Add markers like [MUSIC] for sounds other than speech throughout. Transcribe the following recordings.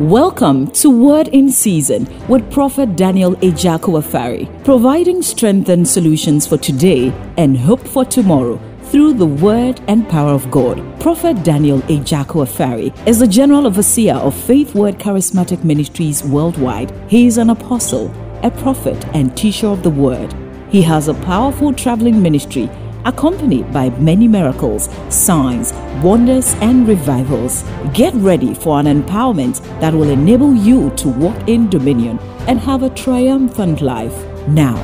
Welcome to Word in Season with Prophet Daniel Ejaku Afari, providing strength and solutions for today and hope for tomorrow through the word and power of God. Prophet Daniel Ejaku Afari is the General Overseer of Faith Word Charismatic Ministries worldwide. He is an apostle, a prophet, and teacher of the word. He has a powerful traveling ministry accompanied by many miracles, signs, wonders, and revivals. Get ready for an empowerment that will enable you to walk in dominion and have a triumphant life. Now,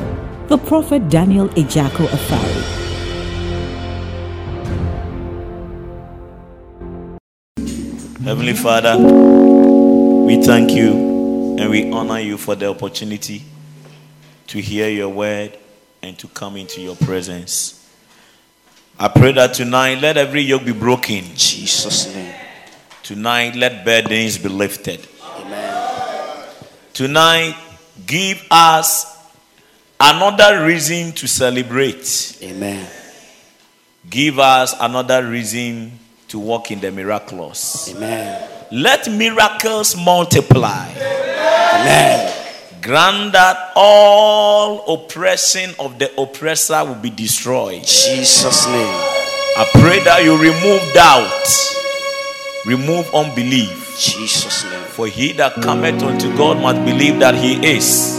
the prophet Daniel Ejaku Afari. Heavenly Father, we thank you and we honor you for the opportunity to hear your word and to come into your presence. I pray that tonight let every yoke be broken. In Jesus' name. Tonight let burdens be lifted. Amen. Tonight give us another reason to celebrate. Amen. Give us another reason to walk in the miraculous. Amen. Let miracles multiply. Amen. Grant that all oppression of the oppressor will be destroyed. Jesus' name. I pray that you remove doubt, remove unbelief. Jesus' name. For he that cometh unto God must believe that he is,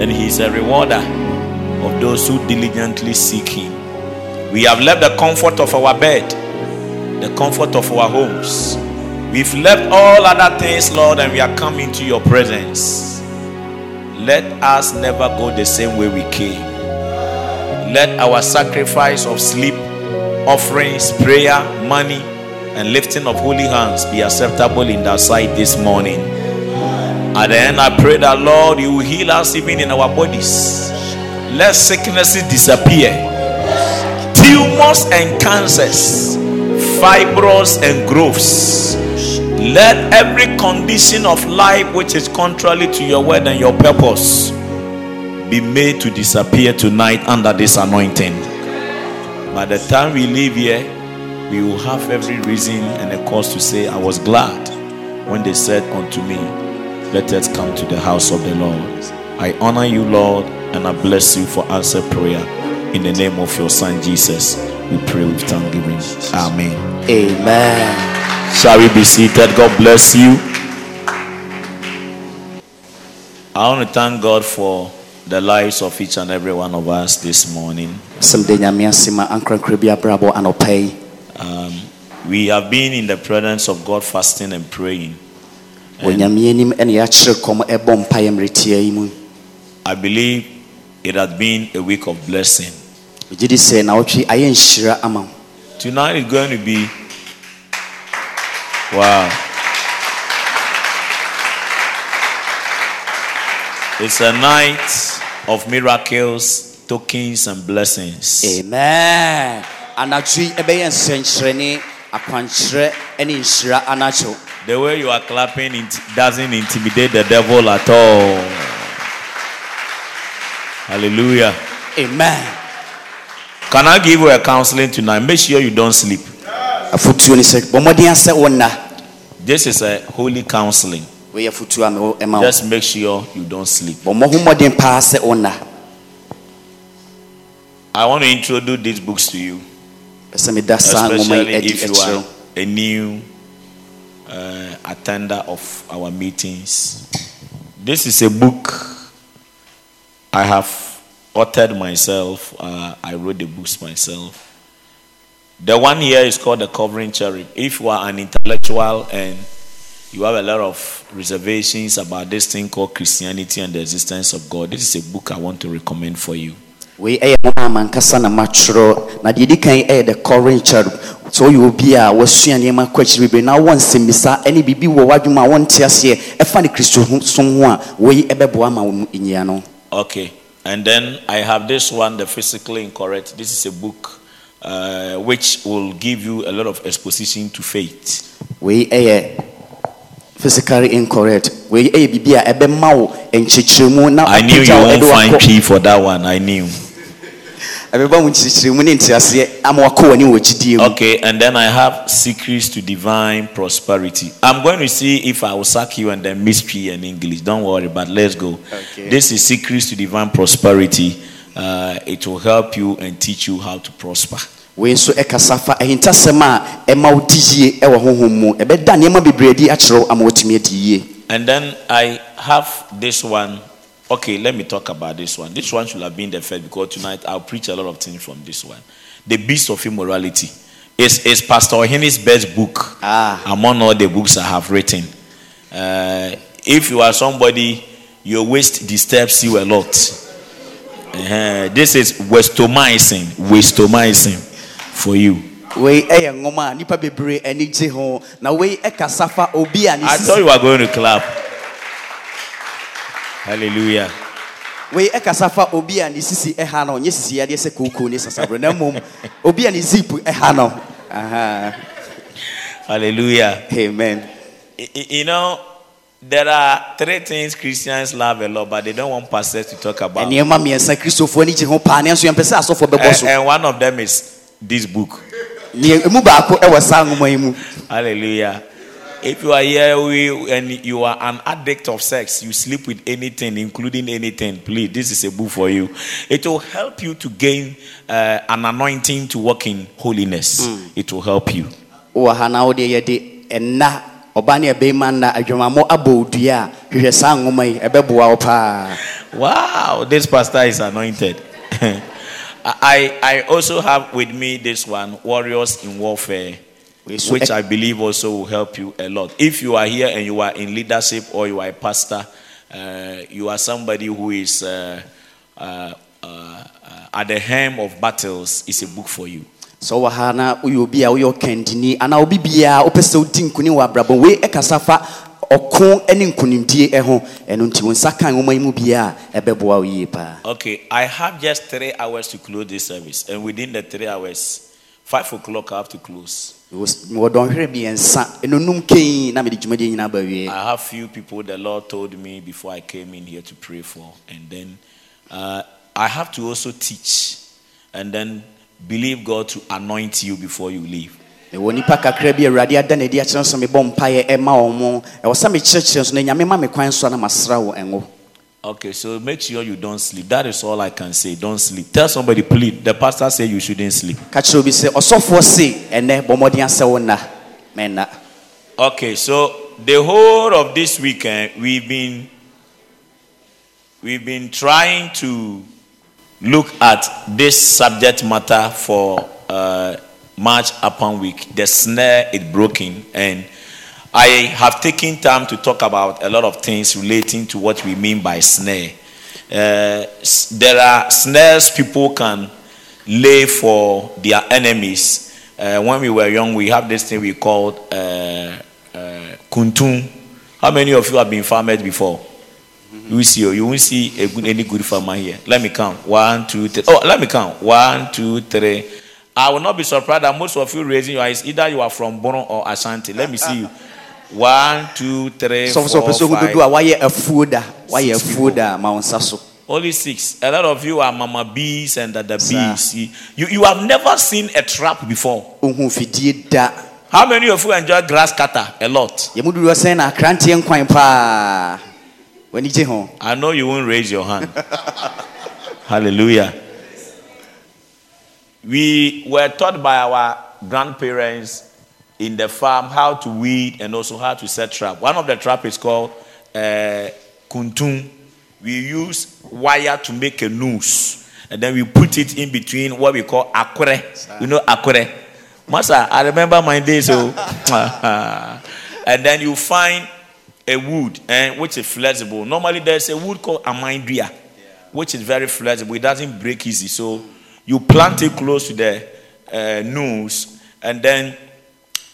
and he is a rewarder of those who diligently seek him. We have left the comfort of our bed, the comfort of our homes. We've left all other things, Lord, and we are coming to your presence. Let us never go the same way we came. Let our sacrifice of sleep, offerings, prayer, money, and lifting of holy hands be acceptable in thy sight this morning. At the end, I pray that Lord, you will heal us even in our bodies. Let sicknesses disappear. Tumors and cancers, fibroids and growths. Let every condition of life which is contrary to your word and your purpose be made to disappear tonight under this anointing. By the time we leave here, we will have every reason and a cause to say, I was glad when they said unto me, Let us come to the house of the Lord. I honor you, Lord, and I bless you for answer prayer. In the name of your Son Jesus, we pray with thanksgiving. Amen. Amen. Shall we be seated? God bless you. I want to thank God for the lives of each and every one of us this morning. Sɛm de nyame ase ma ankorankora bi abrabɔ anɔpa yi. Um, we have been in the presence of God fasting and praying. Wɔ nyame anim ɛna yɛakyerɛ kɔm ɛbɔ mpaeɛ mmerɛ tia yi mu. I believe it has been a week of blessing. Megye di sɛ naawɔtwe ayɛ nhyira ama wo. Tonight is going to be wow. It's a night of miracles, tokens, and blessings. Amen. Anadwo yi ɛbɛyɛ nsɛnkyerɛnne, akwankyerɛ ɛne nhyira anadwo. The way you are clapping it doesn't intimidate the devil at all. Hallelujah. Amen. Can I give you a counseling tonight? Make sure you don't sleep. Afotuo ne sɛ bɔ mmɔden asɛ wo nna. This is a holy counseling. Wei yɛ a mewɔ- ɛma wo. Just make sure you don't sleep. Bɔ mmɔ ho mmɔden paa sɛ wo nna. I want to introduce these books to you, Pɛ meda saa nwoma especially yi adi if you are a new uh, attender of our meetings. This is a book I have authored myself. Uh, I wrote the books myself. The one here is called The Covering Cherub. If you are an intellectual and you have a lot of reservations about this thing called Christianity and the existence of God, this is a book I want to recommend for you. wei ɛyɛ nwoma a mankasa na matwerɛ na deɛ ɛdi kan ɛyɛ the covering cherub sɛ woyɛ obi a wasua nneɛma kɔ akyiri bebree na wɔ nsɛmmisa ɛne biribi wɔ w'adwuma a wɔnte aseɛ ɛfa ne kristo som ho a wei ɛbɛboa ma wo nyia no Okay. And then I have this one, The Physically Incorrect. This is a book uh, which will give you a lot of exposition to faith. wei ɛyɛ physically incorrect wei ɛyɛ biribi a ɛbɛma wo nkyerɛkyerɛmu na I knew you won't find P for that one. I knew. ɛbɛba mu nkyerɛkyerɛmu ne nteaseɛ ama wakɔ w'ani wɔ gyidie mu Okay, and then I have secrets to divine prosperity. I'm going to see if I will sack you and then mystery and English. Don't worry, but let's go. Okay. This is secrets to divine prosperity. Uh, it will help you and teach you how to prosper. wei nso ɛkasa fa ahintasɛm a ɛma wo di yie ɛwɔ honhom mu ɛbɛda nneɛma bebree adi akyerɛw ama woatumi adi yie And then I have this one. Okay, let me talk about this one. This one should have been the first because tonight I'll preach a lot of things from this one. The Beast of Immorality. is it's Pastor Ohini's best book Ah. among all the books I have written. Uh, if you are somebody, your waist disturbs you a lot. Uh, this is westomycin, westomycin for you. wei ɛyɛ eh, nwoma a nnipa bebree ani gye ho na wei ɛkasa eh, fa obi a ne I thought you were going to clap. Hallelujah. wei ɛkasa fa obi a ne sisi ɛha no nyɛ sisi adeɛ sɛ kookoo ne sasaborɔ na mmom obi a ne zip ɛha no Aha. Hallelujah. amen You know, there are three things Christians love a lot, but they don't want pastors to talk about. And, nneɛma mmiɛnsa kristofoɔ ani gye ho paa nanso yɛmpɛ sɛ asɔfoɔ bɛbɔ so and one of them is this book. Nea- emu baako ɛwɔ saa nwoma yi mu Hallelujah. If you are here we, and you are an addict of sex, you sleep with anything, including anything, please, this is a book for you. It will help you to gain uh, an anointing to walk in holiness. It will help you. Na wode yɛde ɛna ɔba ne ɛbɛrima nna adwamammɔ abɔ wo a hwehwɛ saa nwoma yi ɛbɛboa wo paa Wow, this pastor is anointed. [LAUGHS] I, I also have with me this one, Warriors in Warfare, which I believe also will help you a lot. If you are here and you are in leadership or you are a pastor, uh, you are somebody who is uh, uh, uh, at the helm of battles, it's a book for you. Sɛ wowɔ ha na woyɛ obi a woyɛ ɔkandini anaa obi biaa wopɛ sɛ wodi nkonim wɔ abrabɔ wei ɛkasa fa ɔko ne nkonimdie ɛho ɛno nti wo nsa ka nwoma yi mu biaa ɛbɛboa wo yie paa Okay, I have just three hours to close this service, and within the three hours, five o'clock, I have to close. mewɔ dɔnhwerɛ ɛnonum kei na mede dwumadeɛ nyinaa ba wie I have few people the Lord told me before I came in here to pray for, and then uh, I have to also teach, and then believe God to anoint you before you leave. ɛwɔ nipa kakra bi awurade ada n'adi akyerɛ so mebɔ mpaeɛ ɛma wɔ mo ɛwɔ sɛ mekyerɛkyerɛ so na nyame ma me kwan so a na masra wo ɛngo Okay, so make sure you don't sleep. That is all I can say. Don't sleep. Tell somebody, please. The pastor said you shouldn't sleep. ka kyerɛ obi sɛ ɔsɔfoɔ se ɛnɛ bɔ mmɔden asɛ wo nna mɛnna Okay, so the whole of this weekend we've been we've been trying to look at this subject matter for uh, March upon week. The snare is broken, and I have taken time to talk about a lot of things relating to what we mean by snare. Uh, there are snares people can lay for their enemies. Uh, when we were young, we have this thing we called uh, uh, kuntun. How many of you have been farmers before? You see, oh, you won't see a good, any good farmer here. Let me count. One, two, three. Oh, let me count. One, two, three. I will not be surprised that most of you raising your eyes, either you are from Bono or Ashanti. Let me see you. One, two, three, sɔfo sɛ ɔpɛ sɛ four, a five. da wayɛ Six afuo da ma wo nsa so Only six. A lot of you are mama bees and the Sir. bees. You, you have never seen a trap before. wohu fidie da How many of you enjoy grass cutter? A lot. I know you won't raise your hand. Hallelujah. We were taught by our grandparents in the farm how to weed and also how to set trap. One of the trap is called uh, kuntun. We use wire to make a noose, and then we put it in between what we call akure. You know akure. Master, I remember my days. So, [LAUGHS] and then you find a wood and which is flexible. Normally there's a wood called amandria, which is very flexible. It doesn't break easy. So you plant it close to the uh, noose, and then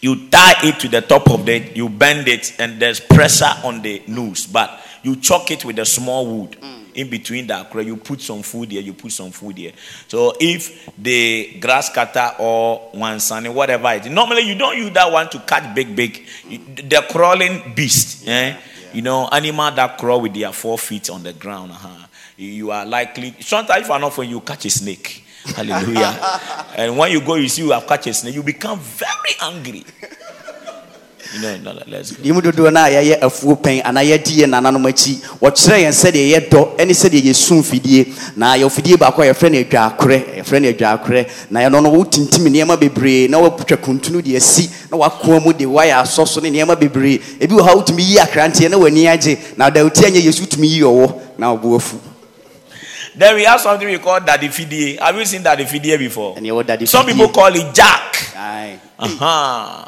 you tie it to the top of it. You bend it, and there's pressure on the noose. But you choke it with a small wood in between the akra. You put some food here. You put some food here. So if the grass cutter or one sunny, whatever it is, normally you don't use that one to cut big, big. The crawling beast, eh? You know, animal that crawl with their four feet on the ground. Uh-huh. You- are likely sometimes if you are not for you catch a snake. Hallelujah. [LAUGHS] and when you go, you see you have catch a snake, you become very angry. You know, no, no, let's go. deɛ mu dodoɔ no a yɛyɛ afuo pɛn anaa yɛdi yɛ nananom akyi wɔkyerɛ yɛn sɛdeɛ yɛdɔ ne sɛdeɛ yɛsum fidie na yɛwɔ fidie baako a yɛfrɛ no adwaakorɛ yɛfrɛ no adwaakorɛ na yɛno no wotintim nneɛma bebree na woatwa kuntunu de asi na wakoa mu de wayɛ asɔ so ne nneɛma bebree ebi wɔ ha wotumi yi akranteɛ na w'ani agye na dawoti anyɛ yesu wotumi yi ɔwɔ na ɔbo afu Then we have something we call daddy fidie. Have you seen daddy fidie before? ɛne ɛwɔ dade Some people call it jack. Aye. Uh-huh.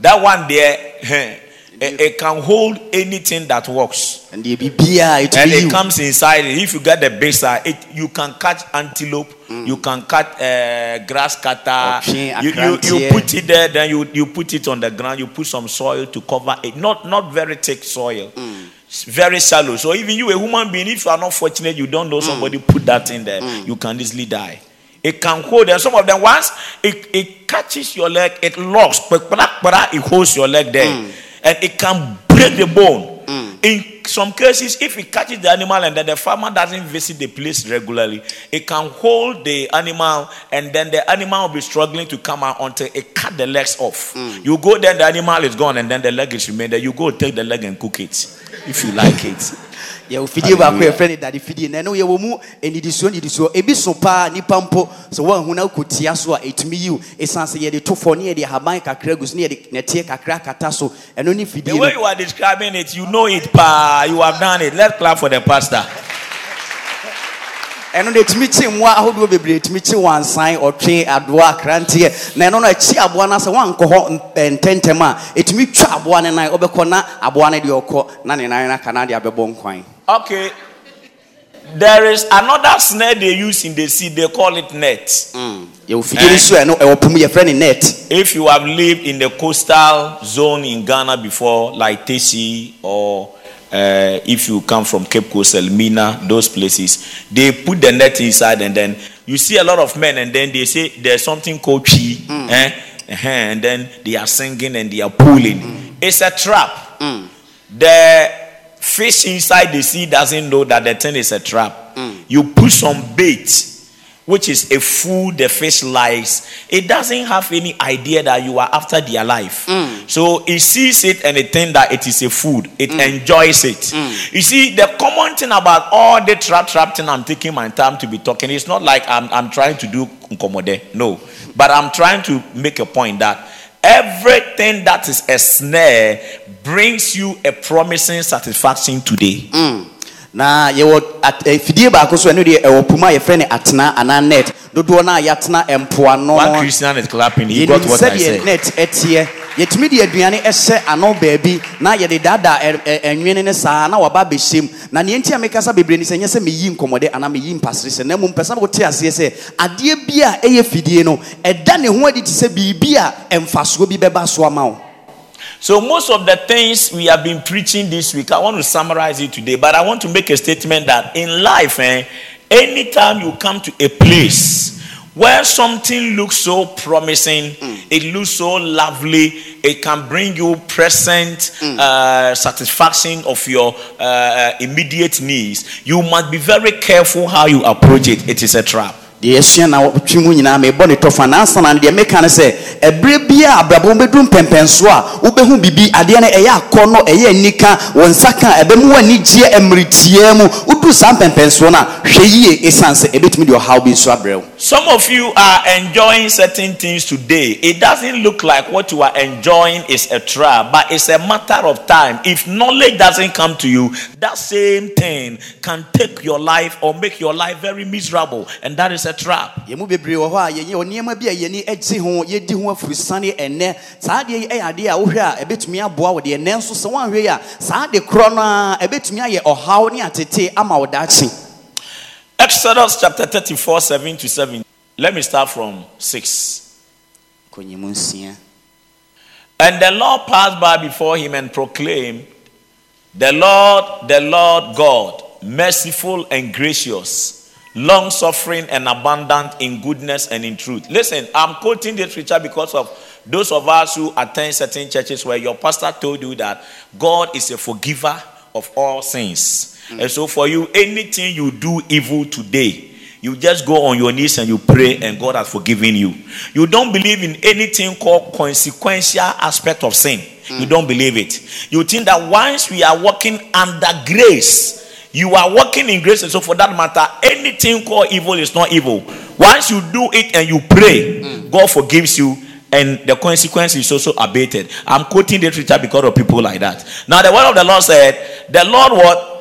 That one there, eh, it, it can hold anything that works. ɛndeɛ biribiaa And it comes inside. it. If you get the side, it you can catch antelope, you can cut uh, eh, grass cutter. You, you, you put it there, then you, you put it on the ground. You put some soil to cover it. Not not very thick soil. It's very shallow. So even you, a human being, if you are not fortunate, you don't know somebody put that in there, you can easily die. It can hold, and some of them once it, it catches your leg, it locks, but it holds your leg there, mm. and it can break the bone. Mm. In some cases, if it catches the animal and then the farmer doesn't visit the place regularly, it can hold the animal and then the animal will be struggling to come out until it cut the legs off. Mm. You go there, the animal is gone, and then the leg is remain there. You go take the leg and cook it if you like it. Yɛwɔ fidie baako a yɛfrɛ no dade fidie na ɛno yɛwɔ mu nidisuo nidisuo ebi so paa nipa mpo sɛ woahu na wokɔtia so a ɛtumi yiw ɛsiane sɛ yɛde to fɔ ne yɛde ahaban kakra gu so ne yɛde nɛteɛ kakra kata so ɛno ne fidie The way you are describing it, you know it, pa. You have done it. Let's clap for the pastor. Ɛno no ɛtumi kye mmoa ahodoɔ bebree ɛtumi kye wansan ɔtwe adoa akranteɛ na ɛno no akyi aboa no sɛ woankɔ hɔ ntɛntɛm a ɛtumi twa aboa no nan wobɛkɔ na aboa no deɛ ɔkɔ na ne nan no aka na de abɛbɔ nkwan Okay. There is another snare they use in the sea. They call it net. Mm. yɛwɔ fidie no so a ɛno ɛwɔ po mu yɛfrɛ ne net If you have lived in the coastal zone in Ghana before, like Teshie, or uh, if you come from Cape Coast, Elmina, those places, they put the net inside, and then you see a lot of men, and then they say there's something called chi, eh? Uh-huh, and then they are singing and they are pulling. It's a trap. The fish inside the sea doesn't know that the thing is a trap. You put some bait, which is a food the fish lies, It doesn't have any idea that you are after their life. Mm. So it sees it and it thinks that it is a food. It mm. enjoys it. Mm. You see, the common thing about all the trap trap thing, I'm taking my time to be talking. It's not like I'm, I'm trying to do nkomode. No. But I'm trying to make a point that everything that is a snare brings you a promising satisfaction today. Na yɛwɔ at- eh, baako so ɛno deɛ ɛwɔ po mu a yɛfrɛ ne atena anaa net. Dodoɔ no a yɛatena mpoano yɛnim sɛdeɛ net ɛteɛ. Yɛtumi de aduane ɛhyɛ ano baabi na yɛde daadaa ɛnwene ne saa na waba abɛhyɛm na neɛ nti a mekasa bebree ne sɛ nyɛ sɛ meyi nkɔmmɔde anaa meyi mpasere sɛ na mmom pɛ sɛ wote aseɛ sɛ adeɛ bi a ɛyɛ fidie no ɛda ne ho adi te sɛ biribi a ɛmfasoɔ bi bɛba so ama wo So most of the things we have been preaching this week, I want to summarize it today, but I want to make a statement that in life, eh, anytime you come to a place where something looks so promising, it looks so lovely, it can bring you present uh, satisfaction of your uh, uh, immediate needs. You must be very careful how you approach it. It is a trap. Deɛ yɛsua na wɔtwe mu nyinaa mebɔ ne tɔfa. Nansa na deɛ meka no sɛ ɛberɛ bia abrabɔ bɛduru mpɛmpɛnso a wobɛhu biribi adeɛ no ɛyɛ akɔ no ɛyɛ anika wɔ nsa ka ɛbɛmu w'anigyeɛ mmeretiaa mu. Woduru saa mpɛmpɛnsoɔ no a hwɛ yie ɛsiane sɛ ɛbɛtumi de ɔhaw bi nso abrɛ wo Some of you are enjoying certain things today. It doesn't look like what you are enjoying is a trap, but it's a matter of time. If knowledge doesn't come to you, that same thing can take your life or make your life very miserable, and that is a trap. Exodus chapter 34, 7 to 7. Let me start from 6. And the Lord passed by before him and proclaimed, The Lord, the Lord God, merciful and gracious, long suffering and abundant in goodness and in truth. Listen, I'm quoting this scripture because of those of us who attend certain churches where your pastor told you that God is a forgiver of all sins. Mm. And so, for you, anything you do evil today, You just go on your knees and you pray, and God has forgiven you. You don't believe in anything called consequential aspect of sin. You mm. don't believe it. You think that once we are walking under grace, you are walking in grace, and so for that matter, anything called evil is not evil. Once you do it and you pray, mm. God forgives you, and the consequence is also abated. I'm quoting the scripture because of people like that. Now, the word of the Lord said, The Lord what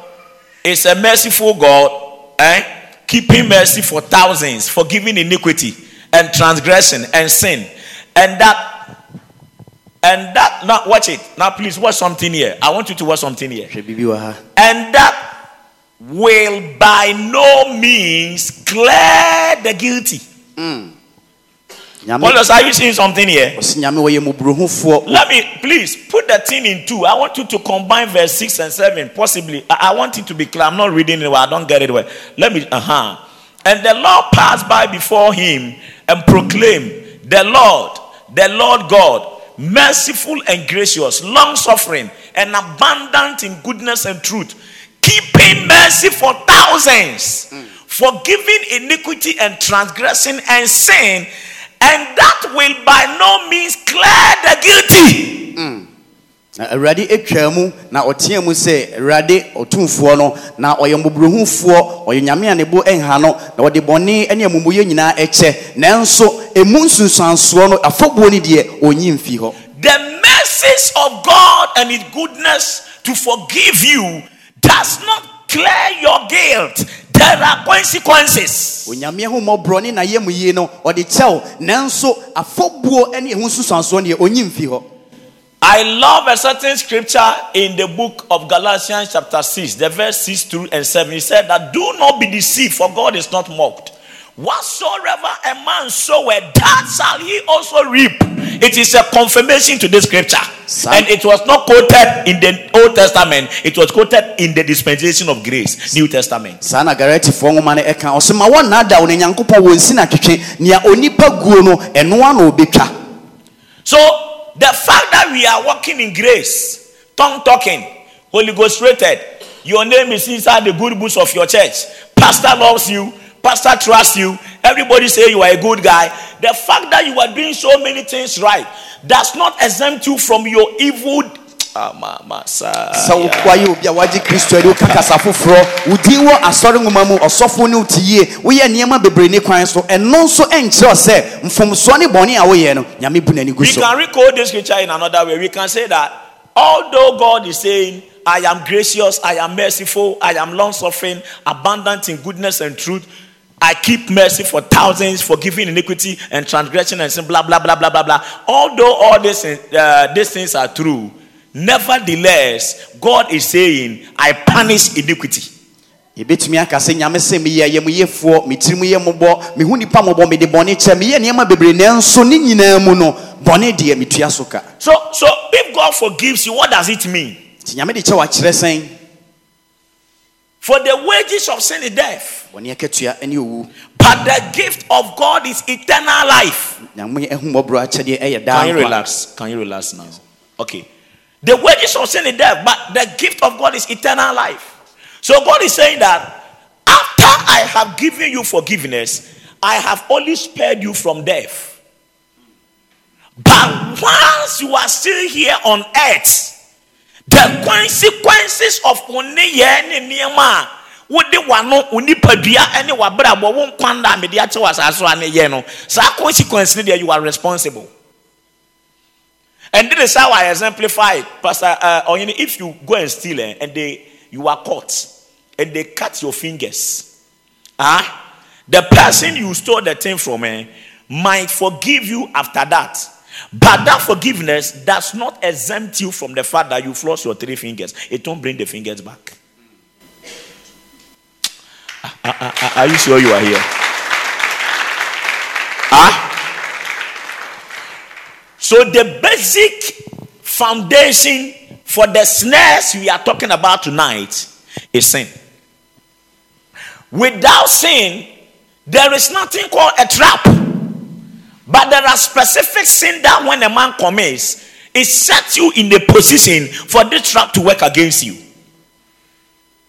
is a merciful God, eh? keeping mercy for thousands, forgiving iniquity and transgression and sin. And that and that now watch it. Now please watch something here. I want you to watch something here. hwɛ biribi wɔ ha And that will by no means clear the guilty. nyame Paulus, are you seeing something here? ɔse nyame wɔyɛ mmɔborɔhufoɔ Let me please put that thing in two. I want you to combine verse 6 and 7. Possibly. I, I want it to be clear. I'm not reading it well. I don't get it well. Let me uh-huh. And the Lord passed by before him and proclaimed, The Lord, the Lord God, merciful and gracious, long suffering, and abundant in goodness and truth, keeping mercy for thousands, forgiving iniquity and transgression and sin, and that will by no means clear the guilty. Mm. na awurade atwa mu na ɔteɛ mu sɛ awurade ɔtumfoɔ no na ɔyɛ mmɔborɔhufoɔ ɔyɛ nyame a ne bo nha no na ɔde bɔne ne amumuyɛ nyinaa ɛkyɛ nanso ɛmu nsunsuansoɔ no afɔbuo no deɛ ɔnyi mfi hɔ The mercies of God and His goodness to forgive you does not clear your guilt. There are consequences. onyame ne n'ayɛ mu yie no ɔde kyɛw nanso afɔbuo ne deɛ ɔnyi mfi hɔ I love a certain scripture in the book of Galatians, chapter 6, the verse 6 through and 7. He said that do not be deceived, for God is not mocked. Whatsoever a man soweth, that shall he also reap. It is a confirmation to this scripture. Son- And it was not quoted in the Old Testament, it was quoted in the dispensation of grace, New Testament. saa na garatifoɔ nwoma no ɛka ɔsɛ ma wɔnnaada wo no nyankopɔn wɔ nsi na twetwe nea onipa guo no ɛno a na ɔbɛtwa So the fact that we are walking in grace, tongue talking, Holy Ghost rated, your name is inside the good books of your church. Pastor loves you, pastor trusts you, everybody say you are a good guy. The fact that you are doing so many things right does not exempt you from your evil. Ah, ma- ma- sa- sɛ wokoayɛ obi a wagye kristo ade woka kasa foforɔ wo din wɔ asɔre nwoma mu ɔsɔfo ne wote yie woyɛ nneɛma bebree ne kwan so ɛno nso ɛnkyerɛ sɛ mfomsoɔ ne bɔne a woyɛ no nyame bu n'ani gu We so can recode this scripture in another way. We can say that although God is saying, I am gracious, I am merciful, I am long suffering, abundant in goodness and truth, I keep mercy for thousands, forgiving iniquity and transgression and sin, blah, blah, blah, blah, blah, blah. Although all these, uh, these things are true, nevertheless, God is saying, I punish iniquity. yɛbɛtumi aka sɛ nyame sɛ meyɛ ayamyɛfoɔ metiri mu yɛ mmɔbɔ mehu nipa mmɔbɔ mede bɔne kyɛ meyɛ nneɛma bebree nanso ne nyinaa mu no bɔne deɛ metua so ka So, so if God forgives you, what does it mean? nti nyame de kyɛ wakyerɛ sɛn For the wages of sin is death. bɔne akatua ne owu But the gift of God is eternal life. nyame ahummɔborɔ akyɛdeɛ ɛyɛ daa Can you relax? Can you relax now? Okay. The wages of sin is death, but the gift of God is eternal life. So God is saying that after I have given you forgiveness, I have only spared you from death. But once you are still here on earth, the consequences of only nneɛma a wode wano wo nipadua ne wabrabɔ wo nkwanda a mede akyɛ wɔ asase a ne yɛ no saa consequence no you are responsible and this is how I exemplify. Pastor uh, if you go and steal eh, and they you are caught and they cut your fingers, ah, the person you stole the thing from eh, might forgive you after that. But that forgiveness does not exempt you from the fact that you lost your three fingers. It don't bring the fingers back. Ah, ah, ah, Are you sure you are here? Ah? So the basic foundation for the snares we are talking about tonight is sin. Without sin, there is nothing called a trap. But there are specific sin that when a man commits, it sets you in a position for this trap to work against you.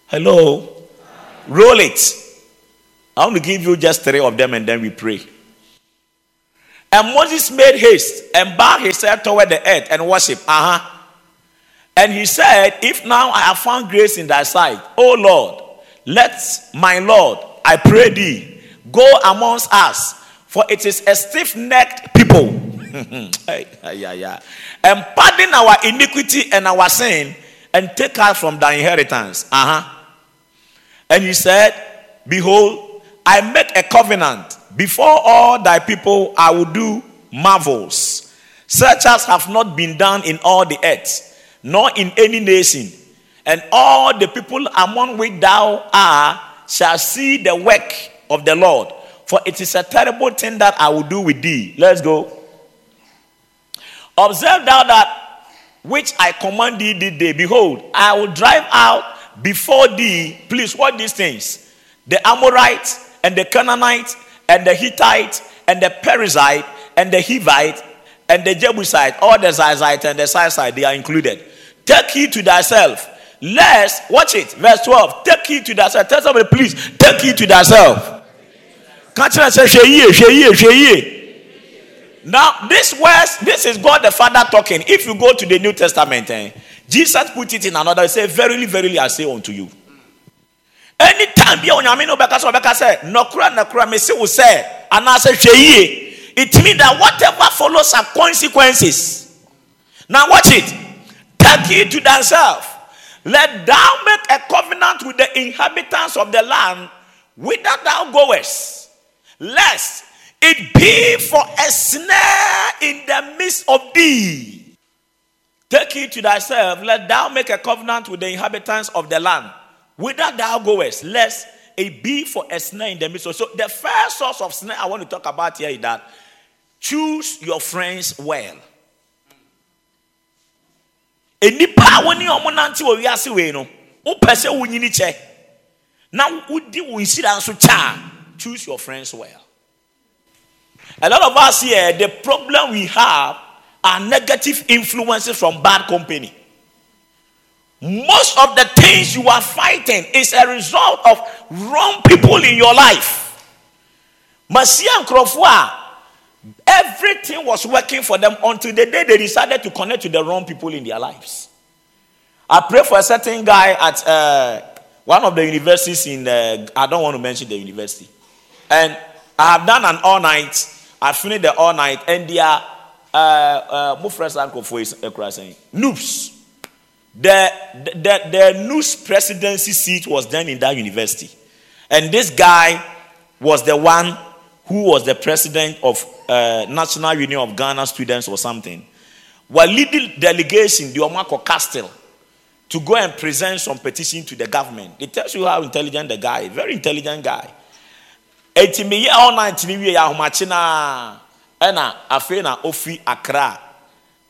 Hello? Roll it. I want to give you just three of them and then we pray. And Moses made haste and bowed head toward the earth and worship. Uh huh. And he said, If now I have found grace in thy sight, O Lord, let my Lord, I pray thee, go amongst us, for it is a stiff necked people. [LAUGHS] and pardon our iniquity and our sin, and take us from thy inheritance. Uh huh. And he said, Behold, I make a covenant before all thy people, I will do marvels, such as have not been done in all the earth nor in any nation. And all the people among which thou art shall see the work of the Lord. For it is a terrible thing that I will do with thee. Let's go. Observe thou that which I command thee this day. Behold, I will drive out before thee. Please, what these things? The Amorites and the Canaanites and the Hittite and the Perizzite and the Hivite and the Jebusite, all the Zizite and the Sisite, they are included. Take heed to thyself. Lest, watch it, verse 12. Take heed to thyself. Tell somebody, please, take heed to thyself. Can't say, now, this words, this is God the Father talking. If you go to the New Testament, eh, Jesus put it in another, say, Verily, verily, I say unto you. Anytime be on Yamino Bekasa Beka say, Nokra Nakra me say will say, and I say it means that whatever follows are consequences. Now watch it. Take heed to thyself. Let thou make a covenant with the inhabitants of the land whither thou goest, lest it be for a snare in the midst of thee. Take heed to thyself, let thou make a covenant with the inhabitants of the land whither thou goest, lest it be for a snare in the midst of. So the first source of snare I want to talk about here is that choose your friends well nipa a wɔne ɔmo nante wɔ no wopɛ sɛ wonyini na wodi wo nsira nso kyɛ choose your friends well a lot of us here the problem we have are negative influences from bad company most of the things you are fighting is a result of wrong people in your life masia nkurɔfoɔ a Everything was working for them until the day they decided to connect to the wrong people in their lives. I pray for a certain guy at uh, one of the universities in, uh, I don't want to mention the university. And I have done an all night. I finished the all night, and they are, uh, uh, noobs. The, the, the NUGS presidency seat was then in that university. And this guy was the one who was the president of uh, National Union of Ghana Students or something, While leading delegation, the Omako Castle, to go and present some petition to the government. It tells you how intelligent the guy, very intelligent guy. Eti me ye all night wie ya homache na ɛna afei na ofi Accra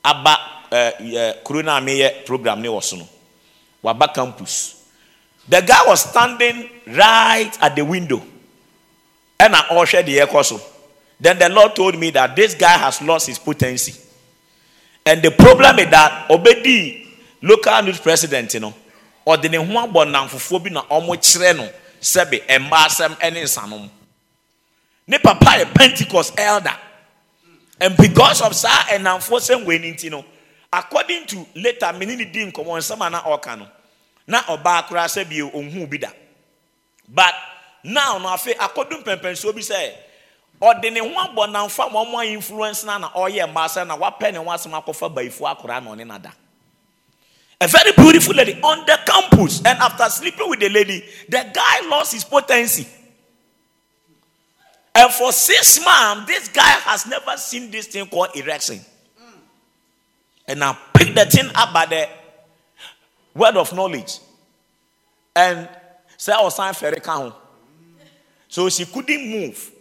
aba eh corona me program ne was no. Waba campus. The guy was standing right at the window ɛna ɔrehwɛ deɛ ɛkɔ so then the lord told me that this guy has lost his potency and the problem is that obedi local NUGS president you know, ɔde ne ho abɔ namfofoɔ bi na ɔmo kyerɛ no sɛbi mmaa asɛm ɛne nsanom ne papa a pentecost elder. And because of ɛnamfoɔ sɛm wɔ ani ti no according to later mene ne di nkɔmɔ nsɛm a na ɔka no na koraa sɛbi ohun bi da. But now no afei akɔdum pɛmpɛnsuo bi sɛ ɔde ne ho abɔ namfa ma ɔmo influence na na ɔyɛ mmaa sɛ na wapɛ ne ho asɛm akɔfa bayifu akora na ɔne nada a very beautiful lady on the campus and after sleeping with the lady the guy lost his potency and for six months this guy has never seen this thing called erection and I picked the thing up by the word of knowledge and say ɔsan fɛrɛ ka ho. So she couldn't move.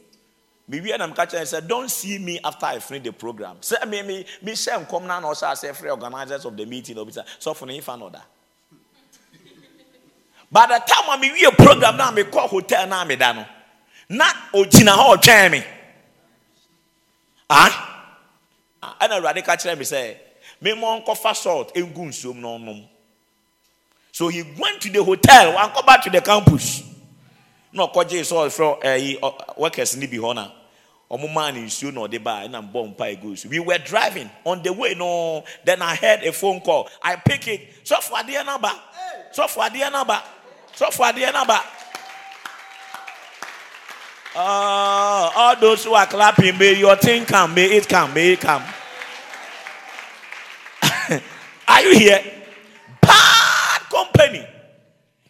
Maybe I'm catching and said, Don't see me after I finish the program. Say me me me share come now also say free organizers of the meeting so for if another. By the time I mean a program now, me call hotel now me dano. Not ojina ho twɛn me. Ah? Ɛna Awurade ka kyerɛ me sɛ, me mo nkɔfa salt egu nsuom na ɔnom. So he went to the hotel, come back to the campus. na ɔkɔgye sɛ ɔfrɛ ɛyi workers ni bi hɔ na ɔmo maa ne nsuo na ɔde baa ɛna mbɔ mpa egu so we were driving on the way no then i heard a phone call i pick it sɔfo adeɛ naba sɔfo adeɛ naba sɔfo adeɛ naba. Uh, all those who are clapping, may your thing come, may it come, may it come. [LAUGHS] are you here? Bad company.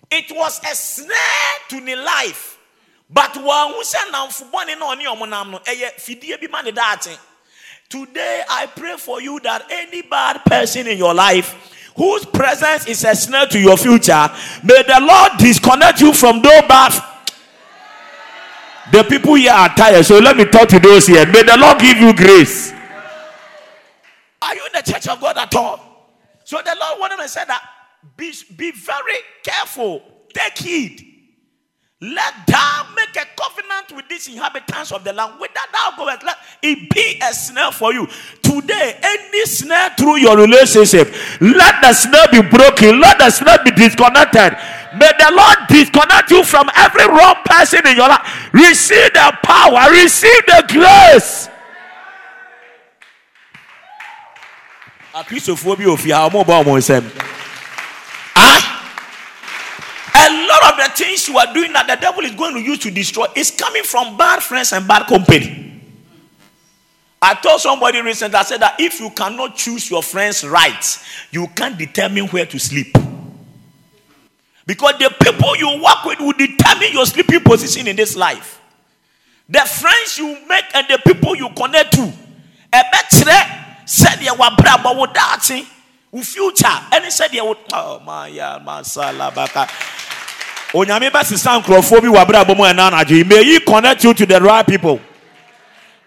It was a snare to the life. But one who said now one and on your monam fidie bi man Today I pray for you that any bad person in your life whose presence is a snare to your future, may the Lord disconnect you from those bad the people here are tired, so let me talk to those here. May the Lord give you grace. Are you in the church of God at all? So the Lord wanted to say that be, be very careful, take heed. Let thou make a covenant with these inhabitants of the land. Without thou goest, let it be a snare for you. Today, any snare through your relationship, let the snare be broken, let the snare be disconnected. May the Lord disconnect you from every wrong person in your life. Receive the power, receive the grace. akristofoɔ bi ofi ha ɔmo bɔ ɔmo nsɛm ah a lot of the things you are doing that the devil is going to use to destroy is coming from bad friends and bad company i told somebody recently i said that if you cannot choose your friends right you can't determine where to sleep because the people you work with will determine your sleeping position in this life. The friends you make and the people you connect to. A better said you were brabo with that future. And he said you would oh my yeah masala baka. Onyame sound crofo bi wa brabo mo enanaje. May he connect you to the right people.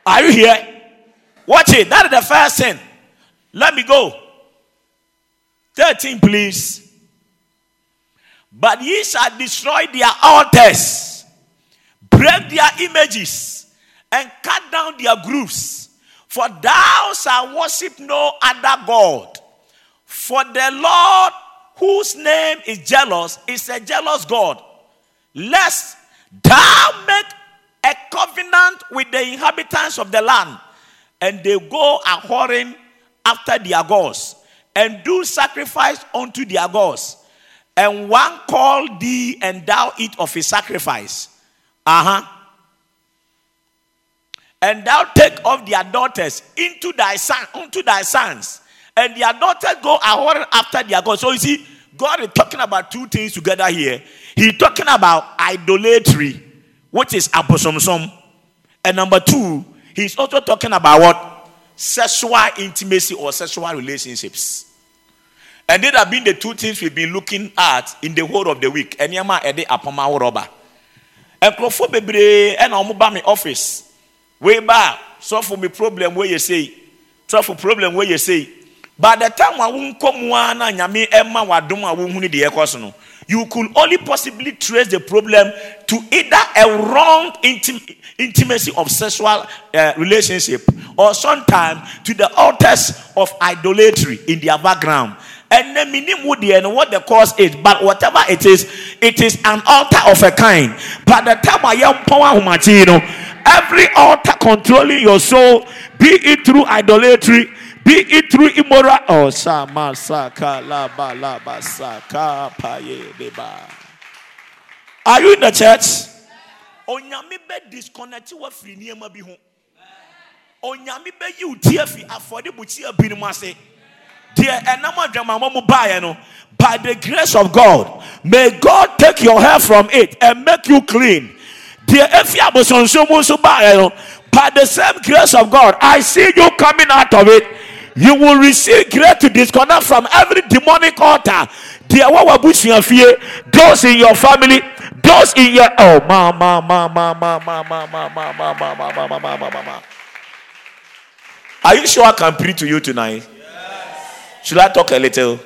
Are you here? Watch it. That is the first thing. Let me go. 13, please. But ye shall destroy their altars, break their images, and cut down their groves. For thou shalt worship no other God. For the Lord, whose name is jealous, is a jealous God. Lest thou make a covenant with the inhabitants of the land, and they go a whoring after their gods, and do sacrifice unto their gods and one call thee and thou eat of his sacrifice. Uh huh. And thou take of their daughters into thy son, unto thy sons, and their daughters go a after their God. So you see, God is talking about two things together here. He's talking about idolatry, which is abosomsom, and number two, he's also talking about what sexual intimacy or sexual relationships. And these have been the two things we've been looking at in the whole of the week. Enyama ede apoma woroba. And bebree ɛna wɔn ba mi office. We ba sɔfo mi problem wei yɛ say. Sɔfo problem wei you say. By the time a wonkɔ mu a na nyame ɛma wadom you could only possibly trace the problem to either a wrong intim- intimacy of sexual uh, relationship or sometimes to the altars of idolatry in their background. And the minimum and what the cause is, but whatever it is, it is an altar of a kind. But the time I am power humatino, every altar controlling your soul, be it through idolatry, be it through immoral oh sama saka laba laba saka paye deba. Are you in the church? Onyame be disconnect wa firi nneɛma bi ho. Onyame be yi wo tie fi afɔde bukyia binom ase by the grace of God, may God take your hair from it and make you clean. By the same grace of God, I see you coming out of it. You will receive to disconnect from every demonic altar. Those in your family, those in your oh mama mama mama mama mama mama mama mama mama. Are you sure I can preach to you tonight? Should I talk a little?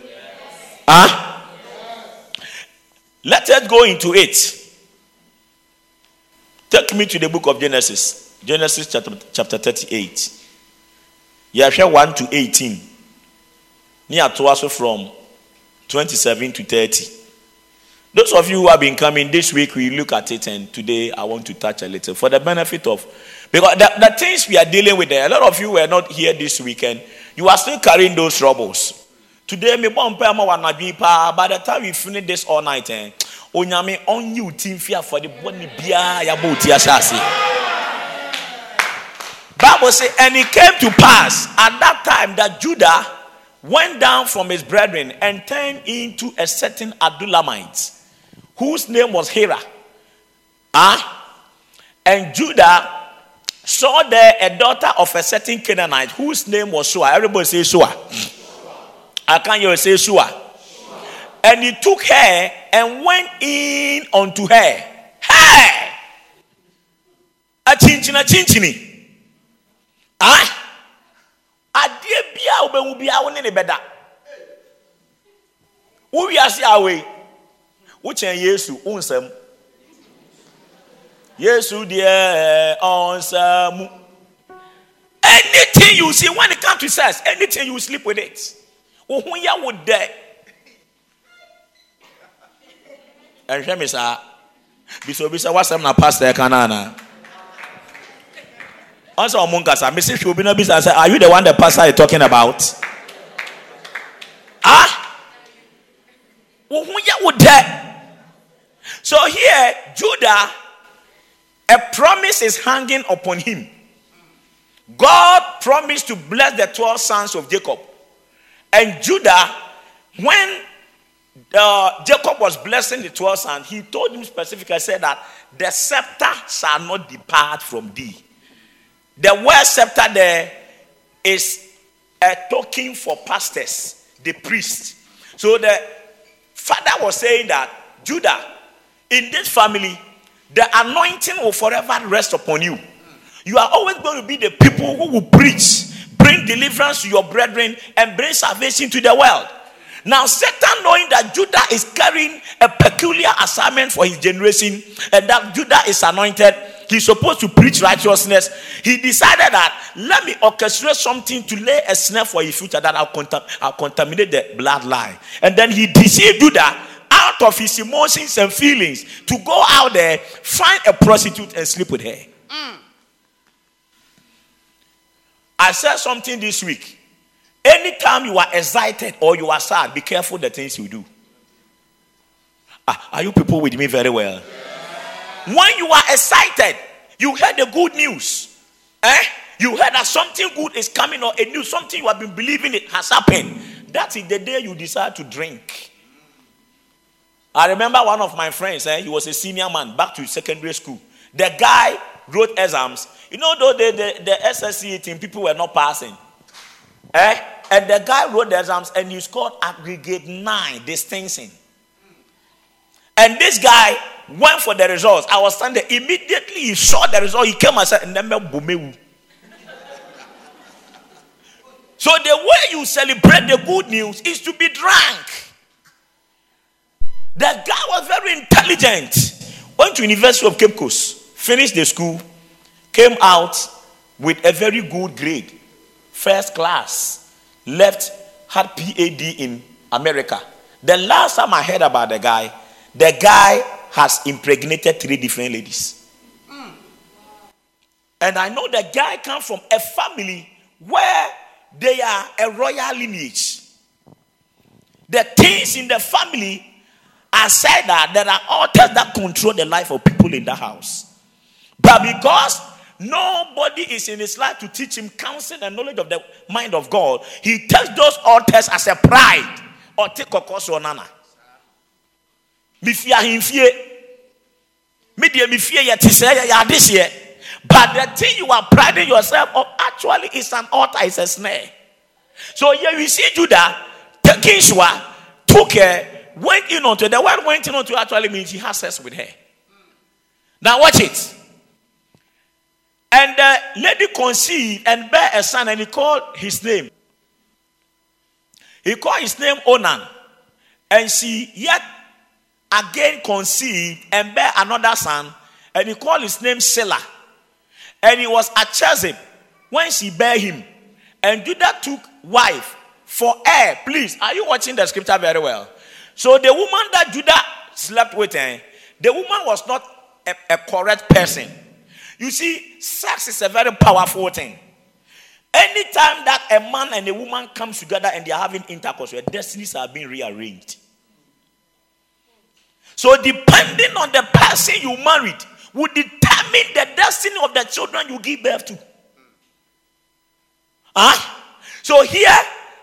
Ah? Huh? Let us go into it. Take me to the book of Genesis. Genesis chapter, chapter 38. Yahweh 1 to 18. Near to us from 27 to 30. Those of you who have been coming this week, we look at it, and today I want to touch a little for the benefit of because the, the things we are dealing with there. A lot of you were not here this weekend. You are still carrying those troubles. Today, me bomb pay ma wana pa. By the time we finish this all night, eh, onyame on you team fear for the body bia ya bo. Bible say, and it came to pass at that time that Judah went down from his brethren and turned into a certain Adullamite, whose name was Hirah. Ah, and Judah saw there a daughter of a certain Canaanite whose name was Shua. Everybody say Shua. I can't hear say Shua. And he took her and went in unto her. Hey! A chinchina chinchini. Ah! Adeɛ bia wobɛhu bia wo ne ne bɛda. Wo wiase awei. Wokyɛn Yesu wo nsɛm. Yesu deɛ ɔnsamu. Anything you see when it comes to sex, anything you sleep with it. Ohun ya wo dɛ. Ɛhwɛ mi. Bisa obi sɛ wasɛm na pastor ɛka na ana. Ɔnsɛ ɔmo nkasa. Mesi hwɛ obi na bisa sɛ are you the one the pastor is talking about? Ah. Ohun ya. So here Judah a promise is hanging upon him. God promised to bless the 12 sons of Jacob. And Judah, when uh, Jacob was blessing the 12 sons, he told him specifically, said that the scepter shall not depart from thee. The word scepter there is a token for pastors, the priest. So the father was saying that Judah, in this family, the anointing will forever rest upon you. You are always going to be the people who will preach, bring deliverance to your brethren, and bring salvation to the world. Now, Satan, knowing that Judah is carrying a peculiar assignment for his generation, and that Judah is anointed, he's supposed to preach righteousness. He decided that let me orchestrate something to lay a snare for his future that I'll, contam- I'll contaminate the bloodline. And then he deceived Judah out of his emotions and feelings to go out there, find a prostitute, and sleep with her. Mm. I said something this week. Anytime you are excited or you are sad, be careful the things you do. Ah, are you people with me very well? Yeah. When you are excited, you heard the good news. Eh? You heard that something good is coming or a new something you have been believing it has happened. That is the day you decide to drink. I remember one of my friends, eh, he was a senior man back to secondary school. The guy wrote exams. You know, though the, the, the SSC team, people were not passing. Eh? And the guy wrote the exams and he scored aggregate nine distinction. And this guy went for the results. I was standing there. Immediately he saw the result. He came and said, So the way you celebrate the good news is to be drunk. The guy was very intelligent. Went to University of Cape Coast, finished the school, came out with a very good grade, first class, left, had PhD in America. The last time I heard about the guy, the guy has impregnated three different ladies. Mm. And I know the guy comes from a family where they are a royal lineage. The things in the family I said that there are altars that control the life of people in the house. But because nobody is in his life to teach him counsel and knowledge of the mind of God, he takes those altars as a pride or take a course or nana. Me fear him fear. Me dear fear this year. But the thing you are priding yourself of actually is an altar, it's a snare. So here we see Judah taking Shua, took her, went in onto the word went in onto actually means he has sex with her. Now watch it. And the lady conceived and bare a son, and he called his name. He called his name Onan. And she yet again conceived and bare another son, and he called his name Shelah. And he was at Chezib when she bare him. And Judah took wife for her. Please, are you watching the scripture very well? So the woman that Judah slept with her, the woman was not a, a correct person. You see, sex is a very powerful thing. Anytime that a man and a woman comes together and they are having intercourse, their destinies are being rearranged. So, depending on the person you married, will determine the destiny of the children you give birth to. Huh? So, here,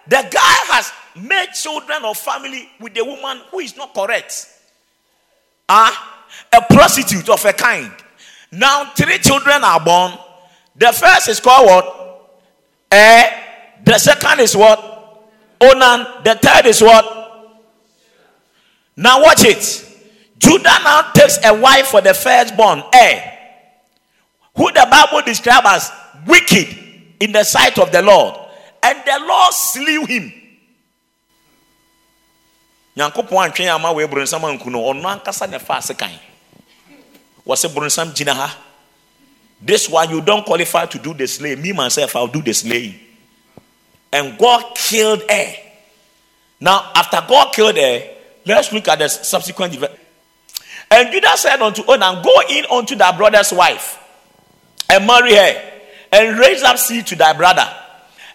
the guy has made children or family with a woman who is not correct. Huh? A prostitute of a kind. Now, three children are born. The first is called what? Eh. The second is what? Onan. The third is what? Now, watch it. Judah now takes a wife for the firstborn, Er, who the Bible describes as wicked in the sight of the Lord. And the Lord slew him. Nyankopɔn antwe ama wei boronsam anku no ɔno ankasa ne fa ase kan. Wɔsɛ boronsam gyina ha. This one you don't qualify to do the slay. Me myself i'll do the slaying. And god killed her. Now after god killed her let's look at the subsequent event. And Judah said unto Onan, Go in unto thy brother's wife and marry her and raise up seed to thy brother.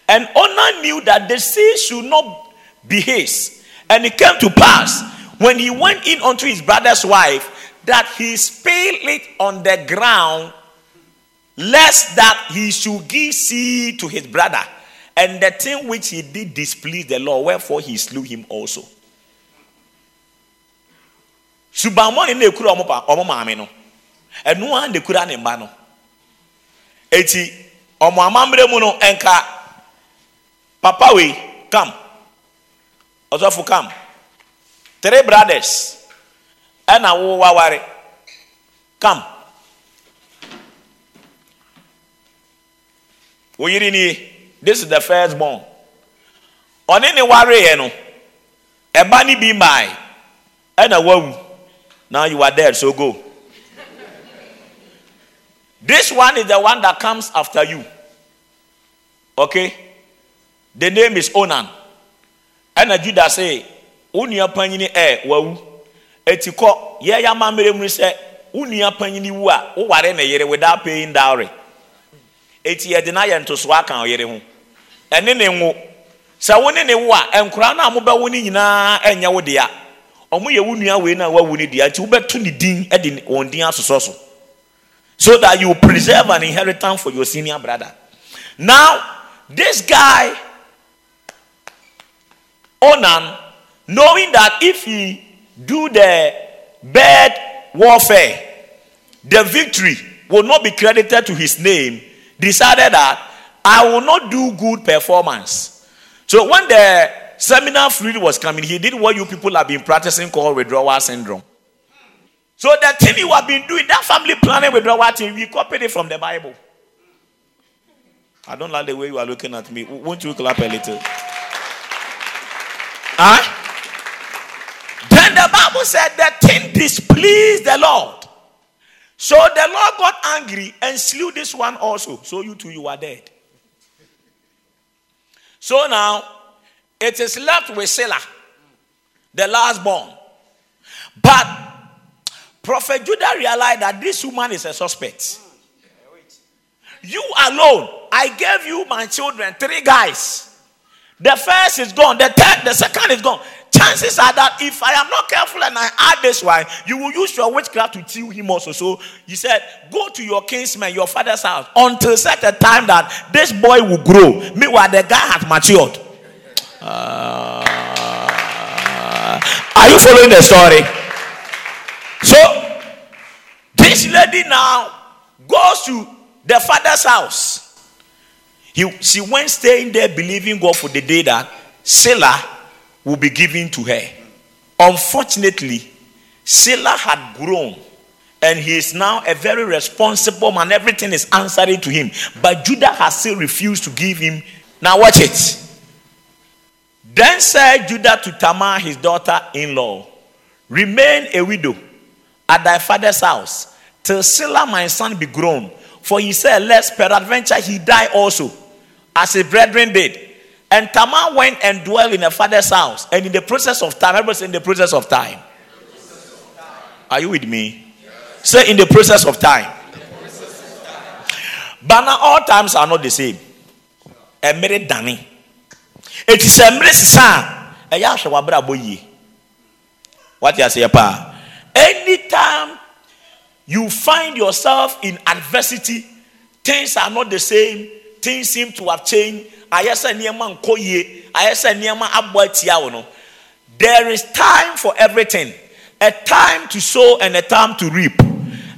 And Onan knew that the seed should not be his. And it came to pass when he went in unto his brother's wife that he spilled it on the ground, lest that he should give seed to his brother. And the thing which he did displeased the Lord, wherefore he slew him also. subammɔ ne na ekura ɔmo maame no ɛnoa na ekura ne mba eti ɔmo amammerɛ mu papa kam ɔsɔfo kam three brothers ɛna wo waware kam wo yiri nie this is the first born ɔne ne ware yɛ no ɛba ne bi mbae ɛna wawu. Now you are dead, so go. this one is the one that comes after you. Okay? The name is Onan. And Judah say, Unia panyini e wawu. Etiko, ye ya mamere mu se, unia panyini wu a, wo ware na yere without paying dowry. Eti ye deny nto so aka yere ho. Ene ne ngo. Sɛ wo ne ne wo a, nkora na mo bɛ wo ne nyinaa ɛnyɛ wo dea. ɔmo yɛ wo nua wei na wawu ne deɛ nti wobɛto ne din de wɔn din asosɔ so so that you preserve an inheritance for your senior brother now this guy onan knowing that if he do the bad warfare the victory will not be credited to his name decided that i will not do good performance so when the Seminal fluid was coming. He did what you people have been practicing called withdrawal syndrome. So the thing you have been doing, that family planning withdrawal thing, we copied it from the Bible. I don't like the way you are looking at me. Won't you clap a little? Huh? Then the Bible said that thing displeased the Lord. So the Lord got angry and slew this one also. So you two, you are dead. So now, it is left with Shelah, the last born. But Prophet Judah realized that this woman is a suspect. You alone, I gave you my children, three guys. The first is gone, the third, the second is gone. Chances are that if I am not careful and I add this one, you will use your witchcraft to kill him also. So he said, Go to your kinsman, your father's house, until such a time that this boy will grow. Meanwhile, the guy has matured. Uh, are you following the story? So, this lady now goes to the father's house. He, she went staying there, believing God for the day that Shelah will be given to her. Unfortunately, Shelah had grown and he is now a very responsible man. Everything is answering to him. But Judah has still refused to give him. Now, watch it. Then said Judah to Tamar, his daughter in law, Remain a widow at thy father's house till Shelah my son be grown. For he said, Lest peradventure he die also, as his brethren did. And Tamar went and dwelt in her father's house. And in the process of time, everybody in the process of time. Are you with me? Say in the process of time. But now all times are not the same. Emere dani. It is a sisa a ɛyɛ ahwɛ w'abrabɔ yie. What you say, pa? Anytime you find yourself in adversity, things are not the same. Things seem to have changed. Ayɛ sɛ nneɛma nkɔ yie. Ayɛ sɛ nneɛma no. There is time for everything. A time to sow and a time to reap.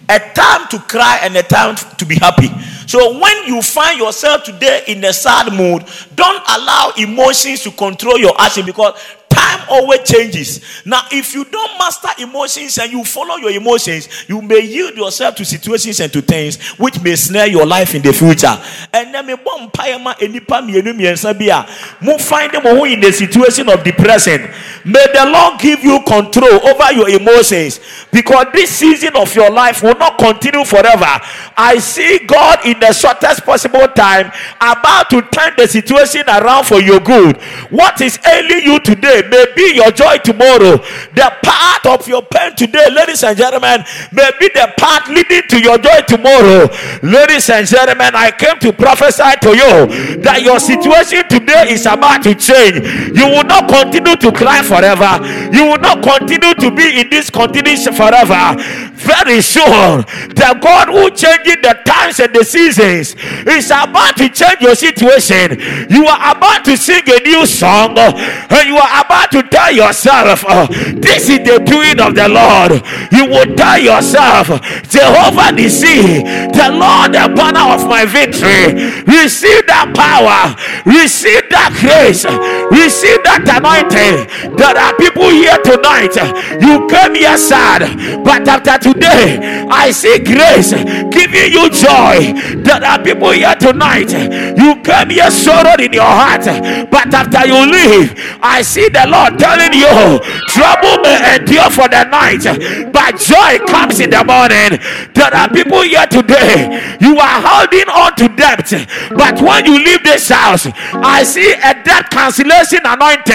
A time to cry and a time to be happy. So when you find yourself today in a sad mood, don't allow emotions to control your action because time always changes. Now, if you don't master emotions and you follow your emotions, you may yield yourself to situations and to things which may snare your life in the future. And then me bomb payama enipa mienu miensa bia. Mo find them who in the situation of depression. May the Lord give you control over your emotions because this season of your life will not continue forever. I see God in the shortest possible time about to turn the situation around for your good. What is ailing you today may be your joy tomorrow. The part of your pain today, ladies and gentlemen, may be the part leading to your joy tomorrow. Ladies and gentlemen, I came to prophesy to you that your situation today is about to change. You will not continue to cry forever. You will not continue to be in this condition forever. Very sure, the God who changes the times and the seasons is about to change your situation. You are about to sing a new song, and you are about to tell yourself, oh, This is the doing of the Lord. You will tell yourself, Jehovah Nissi, the Lord, the banner of my victory. Receive that power, receive that grace, receive that anointing. There are people here tonight. You came here sad, but after today, I see grace giving you joy. There are people here tonight. You came here sorrow in your heart, but after you leave, I see the Lord telling you, trouble may endure for the night, but joy comes in the morning. There are people here today. You are holding on to debt, but when you leave this house, I see a debt cancellation anointing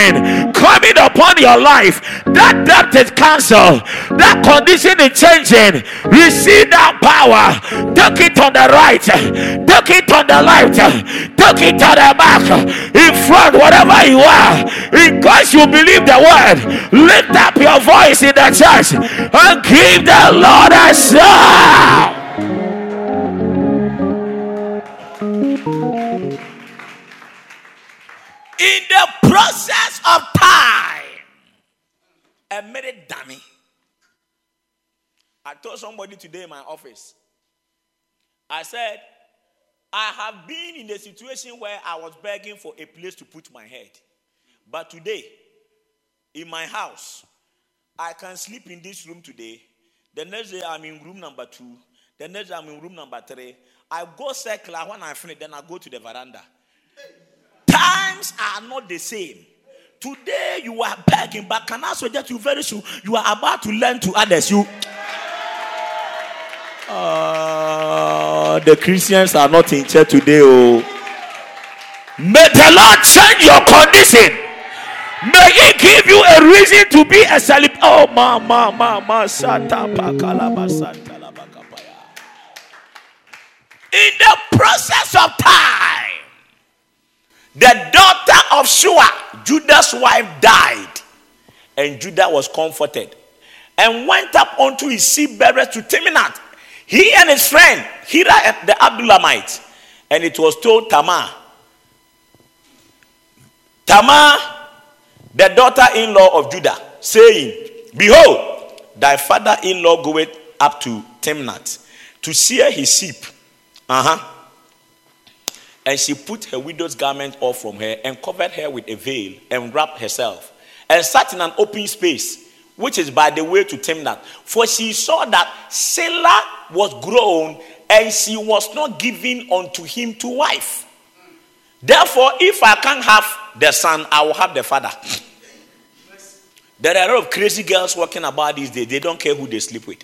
coming upon your life. That debt is cancelled. That condition is changing. Receive that power. Take it on the right. Take it on the left. Take it on the back. In front, whatever you are. In case you believe the word, lift up your voice in the church and give the Lord a shout. In the process of time, a minute dummy. I told somebody today in my office, I said, I have been in a situation where I was begging for a place to put my head. But today, in my house, I can sleep in this room today. The next day, I'm in room number two. The next day, I'm in room number three. I go circular when I finish, then I go to the veranda. Times are not the same. Today, you are begging, but can I suggest you very soon? You are about to learn to others. You. Uh, the Christians are not in church today. Oh, may the Lord change your condition. May He give you a reason to be a celeb. Oh, ma ma ma ma santa In the process of time, the daughter of Shua, Judah's wife, died, and Judah was comforted and went up unto his sea bearers to Timnath he and his friend, Hirah the Adullamite. And it was told Tamar, Tamar, the daughter in law of Judah, saying, Behold, thy father in law goeth up to Timnath to shear his sheep. Uh huh. And she put her widow's garment off from her and covered her with a veil and wrapped herself and sat in an open space which is by the way to Timnath. For she saw that Shelah was grown and she was not given unto him to wife. Therefore, if I can't have the son, I will have the father. There are a lot of crazy girls walking about these days. They don't care who they sleep with.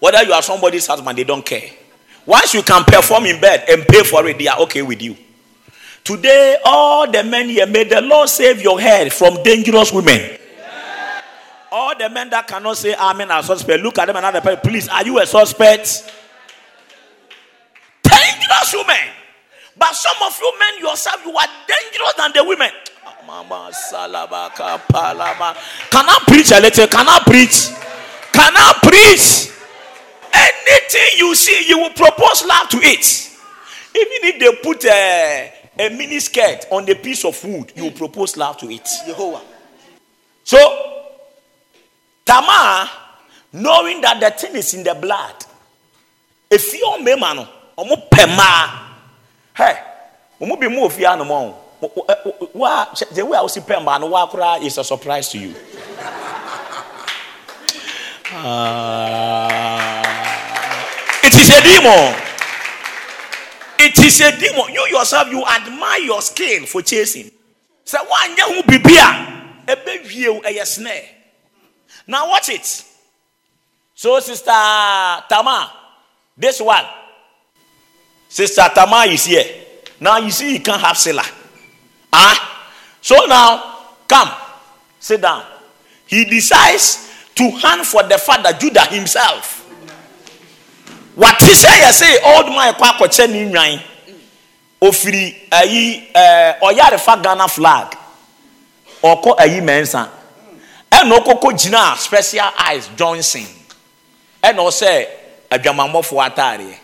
Whether you are somebody's husband, they don't care. Once you can perform in bed and pay for it, they are okay with you. Today, all the men here, may the Lord save your head from dangerous women all all the men that cannot say amen are suspect. Look at them another person. Please, are you a suspect? Dangerous women. But some of you men yourself, you are dangerous than the women. Can I preach a little? Can I preach? Can I preach? Anything you see, you will propose love to it. Even if they put a, a mini skirt on the piece of wood, you will propose love to it. Jehovah. So, Tamar, knowing that the thing is in the blood, if you are man, omo pema, hey, omo be you are no more. The way I was pema, no is a surprise to you. Uh, it is [LAUGHS] a demon. It is a demon. You yourself, you admire your skill for chasing. So one young beer, a baby, a snare. Now watch it. So, Sister Tamar, this one, Sister Tamar is here. Now you see, you can't have Sila. Ah, so now come, sit down. He decides to hand for the father Judah himself. What he say? I say, old man, kwa kwa ni nwan. Ofiri ayi eh oyare fa Ghana flag. Oko ayi mensa. ɛna ɔkɔkɔ gyina special eyes johnson ɛna ɔsɛ adwamammɔfoɔ ataareɛ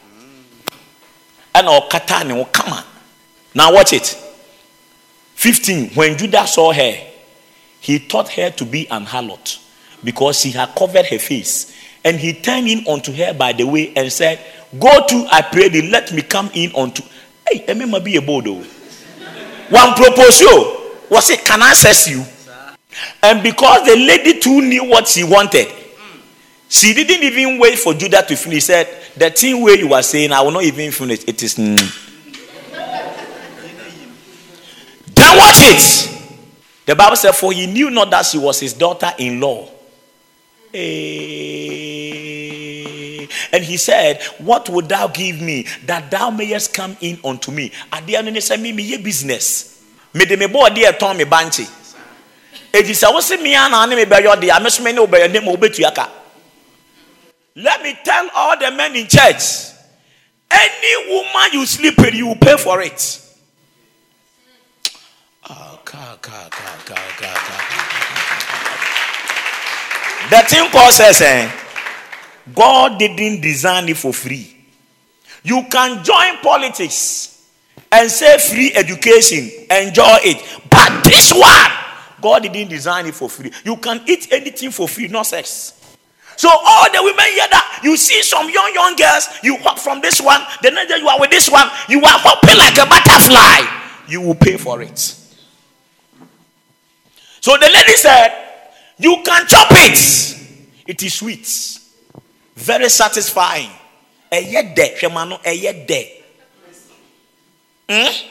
ɛna ɔkata ne ho kama now watch it 15 when judah saw her he thought her to be an harlot because she had covered her face and he turned in unto her by the way and said go to i pray thee let me come in unto hey emema be a bodo one proposal was it can i access you and because the lady too knew what she wanted, she didn't even wait for Judah to finish. She said, The thing where you are saying, I will not even finish. It is. Mm. then watch it. The Bible said, For he knew not that she was his daughter in law. Hey. And he said, What would thou give me that thou mayest come in unto me? At the end, he said, Me, me, business. Me, de me, boy, dear, Tommy Banchi eti sɛ wosi mmea na ne mi bɛyɛ ɔde amesome ne wobɛyɛ ne ma wobetua ka let me tell all the men in church any woman you sleep with you will pay for it. The thing Paul says, eh, God didn't design it for free. You can join politics and say free education, enjoy it. But this one, God didn't design it for free. You can eat anything for free, no sex. So all the women here that you see some young young girls, you hop from this one, the next day you are with this one, you are hopping like a butterfly. You will pay for it. So the lady said, "You can chop it. It is sweet, very satisfying. Hmm?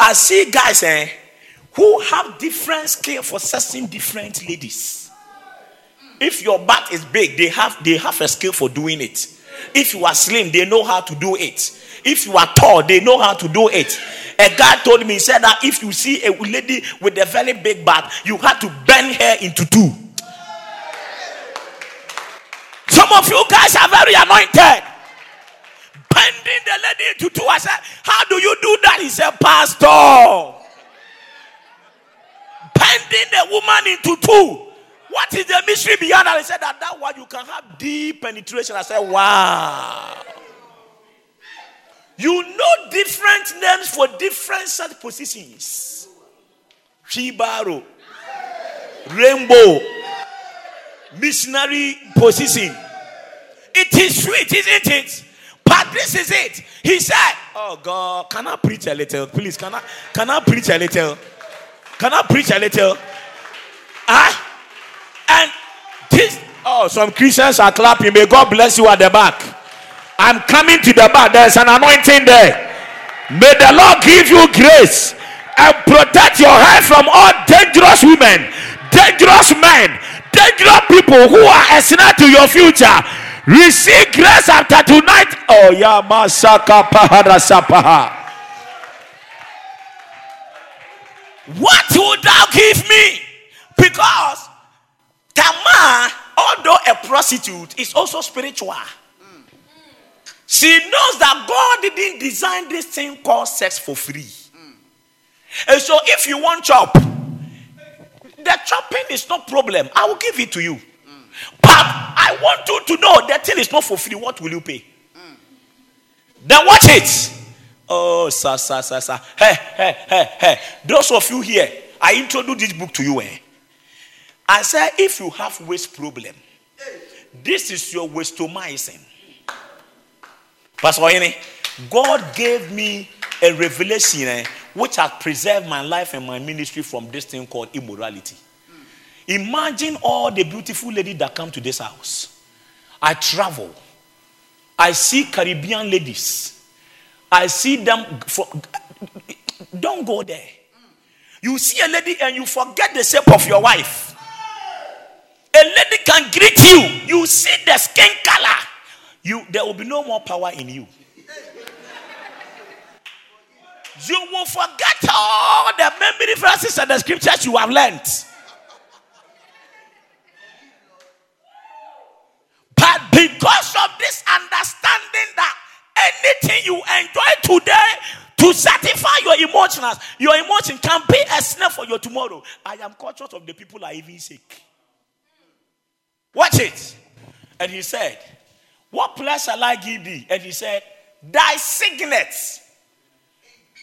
I see guys eh, who have different skill for assessing different ladies. If your butt is big, they have they have a skill for doing it. If you are slim, they know how to do it. If you are tall, they know how to do it. A guy told me, he said that if you see a lady with a very big butt, you have to bend her into two. Some of you guys are very anointed. Bending the lady into two. I said, How do you do that? He said, Pastor bending the woman into two. What is the mystery behind that? He said that that one you can have deep penetration. I said, wow. You know different names for different such positions. Shibaro, rainbow, missionary position. It is sweet, isn't it? But this is it. He said, Oh God, can I preach a little? Please, can I can I preach a little? Can I preach a little? Ah, and this. Oh, some Christians are clapping. May God bless you at the back. I'm coming to the back. There's an anointing there. May the Lord give you grace and protect your head from all dangerous women, dangerous men, dangerous people who are a snare to your future. Receive grace after tonight. Oh, yeah, Masaka Pahara Sapaha. What would thou give me? Because Tamar although a prostitute is also spiritual. She knows that God didn't design this thing called sex for free. And so if you want chop, the chopping is no problem. I will give it to you. But I want you to know that thing is not for free. What will you pay? Then watch it. Oh, sir, sir, sir, sir. Hey, hey, hey, hey. Those of you here, I introduced this book to you. Eh? I said, if you have waste problem, this is your wastomizing. Pastor Oyene, God gave me a revelation eh, which has preserved my life and my ministry from this thing called immorality. Imagine all the beautiful ladies that come to this house. I travel. I see Caribbean ladies. I see them. For, don't go there. You see a lady and you forget the shape of your wife. A lady can greet you. You see the skin color. You there will be no more power in you. You will forget all the memory verses and the scriptures you have learned. But because of this understanding that anything you enjoy today to satisfy your emotions, your emotion can be a snare for your tomorrow. I am conscious of the people are even sick. Watch it. And he said, What place shall I give thee? And he said, Thy signets.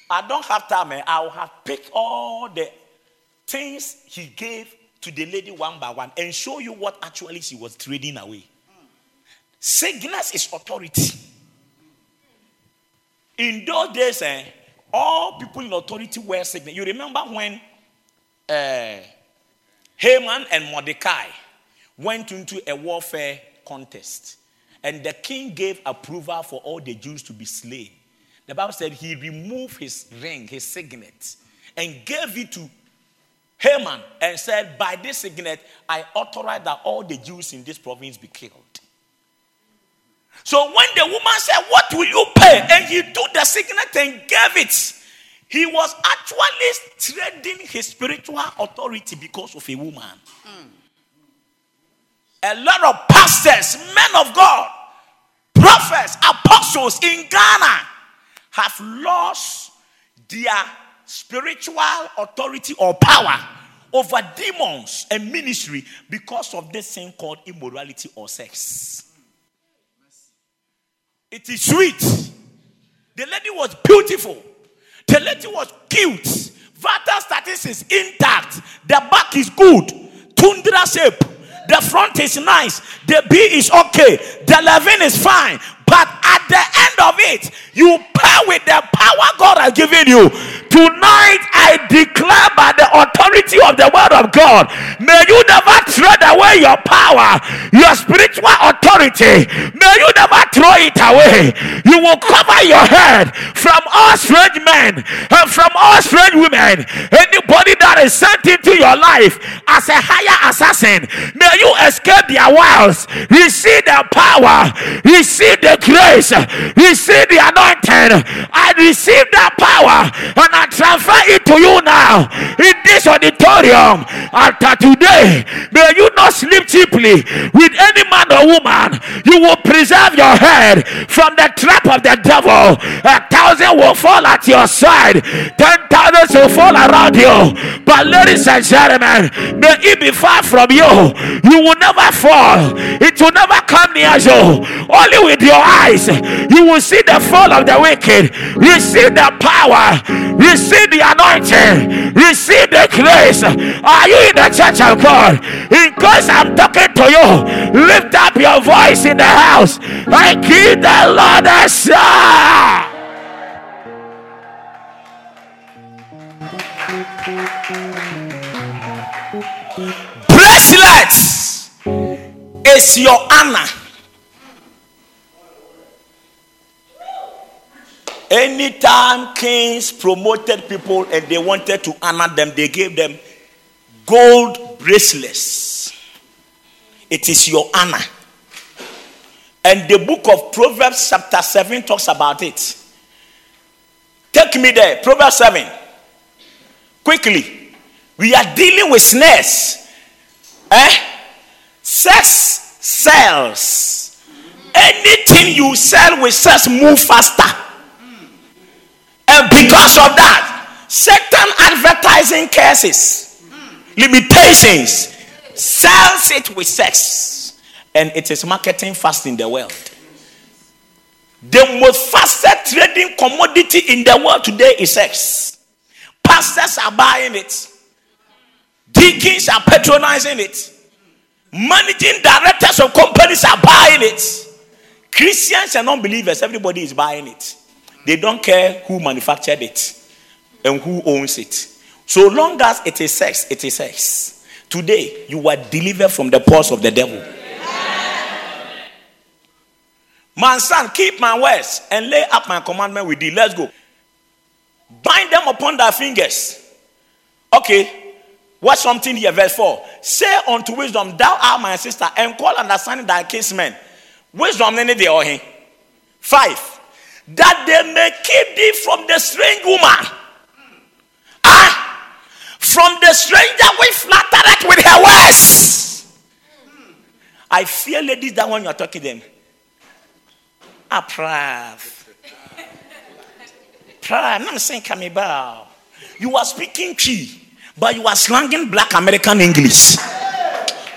I don't have time, man. I will have picked all the things he gave to the lady one by one and show you what actually she was trading away. Sickness is authority. In those days, eh, all people in authority wear signet. You remember when uh, Haman and Mordecai went into a warfare contest, and the king gave approval for all the Jews to be slain. The Bible said he removed his ring, his signet, and gave it to Haman and said, By this signet, I authorize that all the Jews in this province be killed. So when the woman said, What will you pay? And he took the signet and gave it. He was actually trading his spiritual authority because of a woman. Mm. A lot of pastors, men of God, prophets, apostles in Ghana have lost their spiritual authority or power over demons and ministry because of this thing called immorality or sex. It is sweet. The lady was beautiful. The lady was cute. Vital status is intact. The back is good. Tundra shape. The front is nice. The B is okay. The leaven is fine. But at the end of it, you pay with the power God has given you. Tonight, I declare by the authority of the word of God, may you never trade away your power, your spiritual authority. May you never throw it away. You will cover your head from all strange men and from all strange women. Anybody that is sent into your life as a higher assassin, may you escape their wiles. Receive the power, receive the grace, receive the anointing. I receive that power and I transfer it to you now in this auditorium. After today, may you not sleep cheaply with any man or woman. You will preserve your head from the trap of the devil. A thousand will fall at your side, ten thousands will fall around you. But, ladies and gentlemen, may it be far from you. You will never fall, it will never come near you. Only with your eyes, you will see the fall of the wicked. Receive the power, receive the anointing, receive the grace. Are you in the church of God? In case I'm talking to you, lift up your voice in the house and give the Lord a shout. Bracelets is your honor. Anytime kings promoted people and they wanted to honor them, they gave them gold bracelets. It is your honor. And the book of Proverbs, chapter 7, talks about it. Take me there. Proverbs 7. Quickly. We are dealing with snares. Eh? Sex sells. Anything you sell with sex move faster. And because of that, certain advertising curses, limitations, sells it with sex. And it is marketing fast in the world. The most fastest trading commodity in the world today is sex. Pastors are buying it. Deacons are patronizing it. Managing directors of companies are buying it. Christians and non-believers, everybody is buying it. They don't care who manufactured it and who owns it. So long as it is sex, it is sex. Today, you are delivered from the paws of the devil. My son, keep my words and lay up my commandment with thee. Let's go. Bind them upon thy fingers. Okay. Watch something here, verse 4. Say unto wisdom, Thou art my sister, and call understanding thy kinsmen. Wisdom, nene de ohe. Five. That they may keep thee from the strange woman. Ah, from the stranger which flattereth with her words. I fear ladies that when you're talking to them. Aprav. Prav. I'm saying Kamibao. You are speaking Chi, but you are slanging black American English.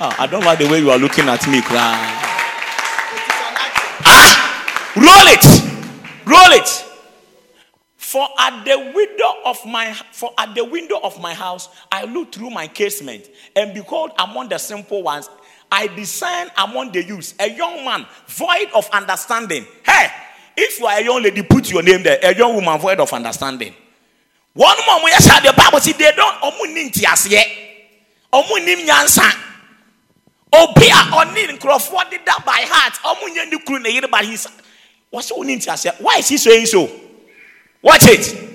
Oh, I don't like the way you are looking at me, cry. Ah, roll it, roll it. For at the window of my for at the window of my house, I looked through my casement, and behold, among the simple ones, I discern among the youths a young man void of understanding. Hey, if you are a young lady, put your name there. A young woman void of understanding. One more, yes, the Bible see they don't omunim tiasie, omunim nyansa. Obi a ɔne nkurɔfoɔ deda by heart ɔmo nyɛ ne kuru ne but wɔsɛ onim tiasie. Why is he saying so? Watch it.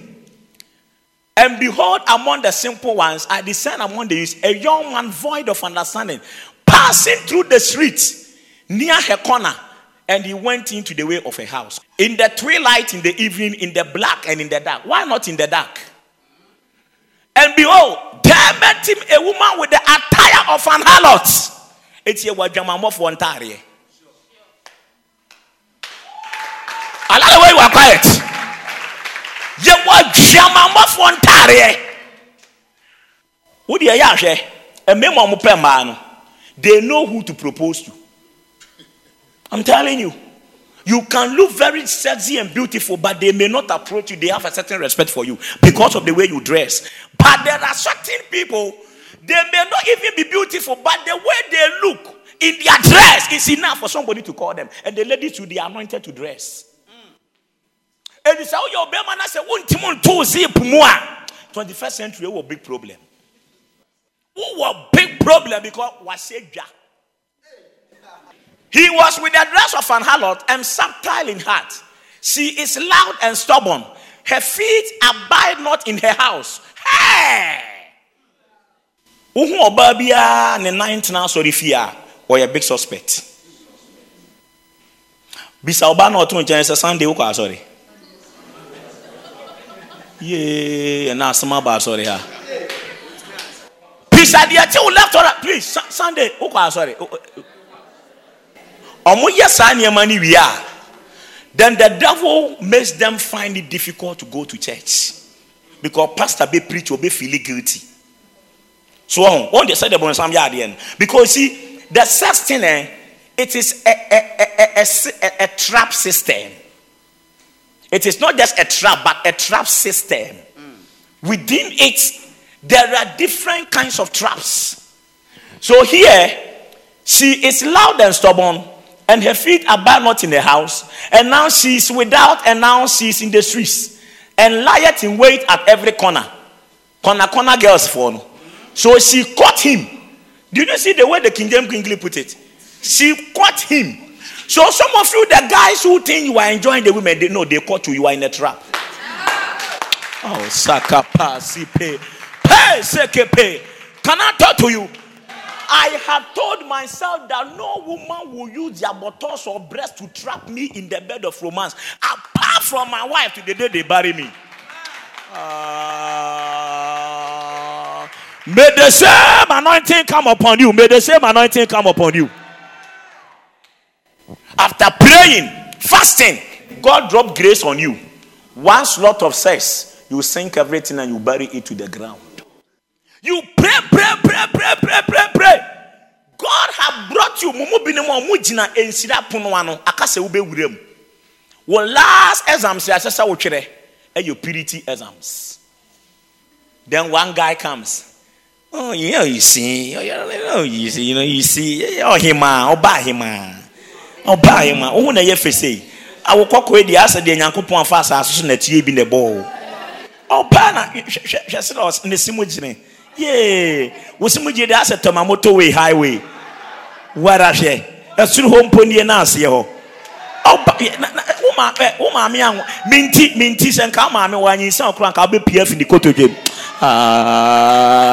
And behold, among the simple ones, I discern among the youths a young man void of understanding, passing through the street near her corner, and he went into the way of a house. In the twilight, in the evening, in the black and in the dark. Why not in the dark? And behold, there met him a woman with the attire of an harlot. It's a wajamamo for Ontario. Way you are quiet. yɛwɔ adwamamɔfoɔ ntaareɛ wodeɛ yɛ ahwɛ mmɛma ɔmo pɛ mmaa no they know who to propose to. I'm telling you. You can look very sexy and beautiful but they may not approach you. They have a certain respect for you because of the way you dress. But there are certain people they may not even be beautiful but the way they look in their dress is enough for somebody to call them. And the ladies too they are anointed to dress ɛdi sɛ woyɛ ɔbɛrima na sɛ wontim nto zip mu a. 21st century wɔ big problem. Wowɔ big problem because wahyɛ dwa. He was with the dress of an harlot and subtle in heart. She is loud and stubborn. Her feet abide not in her house. Hey! wohu ɔbaa biara ne nan tena asɔre fie a big suspect. Bisa ɔbaa na ɔto nkyɛn sunday wokɔ asɔre yee ɛna asɛm aba asɔre ha bisa deɛ te wo left or please sunday wokɔ sorry. ɔmo yɛ saa nneɛma no wie a then the devil makes them find it difficult to go to church. Because pastor be preach or be feeling guilty. So on one they said the bonus no because see the sex thing eh, it is a, a, a, a, a, a trap system it is not just a trap, but a trap system. Within it, there are different kinds of traps. So here, she is loud and stubborn, and her feet are abide not in the house. And now she is without, and now she is in the streets, and lieth in wait at every corner. Corner, corner girls for. So she caught him. Did you see the way the King James English put it? She caught him. So some of you, the guys who think you are enjoying the women, they know they caught you. You are in a trap. Oh, sakapa sipe, pay sekepe. Can I talk to you? I have told myself that no woman will use their buttocks or breast to trap me in the bed of romance, apart from my wife to the day they bury me. Ah. may the same anointing come upon you. May the same anointing come upon you. After praying, fasting, God drop grace on you. One slot of sex, you sink everything and you bury it to the ground. You pray, pray, pray, pray, pray, pray, pray. God have brought you. Mumu binemu mujina ensira pono ano akase ube. Wo last exams ya sesa wo twere. E eh, your purity exams. Then one guy comes. Oh, you know, you see, oh, you know, you see, you know, you see, oh, him, oh, him, ah. Buy him, oh, na ye fese. Awokɔ kɔ edi asɛ deɛ nyankopɔn afa asase so na tie bi na ɛbɔ o. Ɔbaa na hwɛ sɛ ɔs ne si mu gyene. Yee, wosi mu gyene de asɛ tɔma motorway highway. Wara hwɛ, ɛsoro hɔ mpo nie na aseɛ hɔ. Ɔba wo maa wo maame anwo minti minti sɛ nka wo maame wɔ anyinsa ɔkora nka ɔbɛ pie afi ne kotodwe mu. Ah.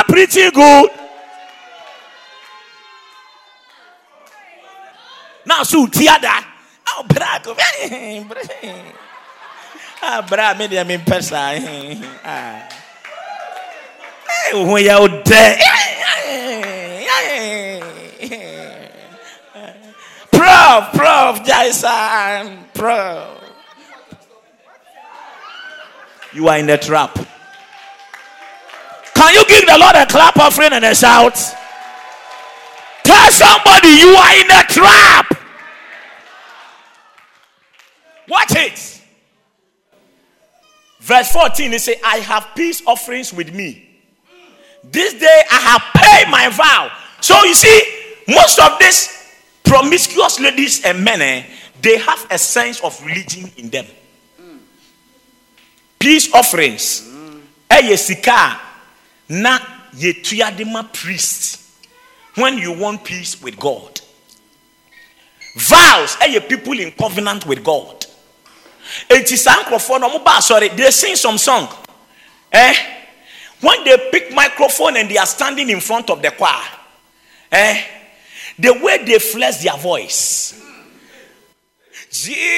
I pretty good? Now, so tiada. Oh, brago. Ah, bra, dia me pesa. Ah. Eh, when you there. Prof, Prof, Jason, Prof. You are in a trap. Can you give the Lord a clap offering and a shout? Tell somebody you are in a trap. Watch it. Verse 14, it says, I have peace offerings with me. This day I have paid my vow. So you see, most of these promiscuous ladies and men, eh, they have a sense of religion in them. Peace offerings. A na yɛtua de ma priest when you want peace with God. Vows ɛyɛ people in covenant with God. Nkurɔfoɔ no ɔmo ba asɔre they sing some song. Eh? When they pick microphone and they are standing in front of the choir, eh? The way they flex their voice. Jesus.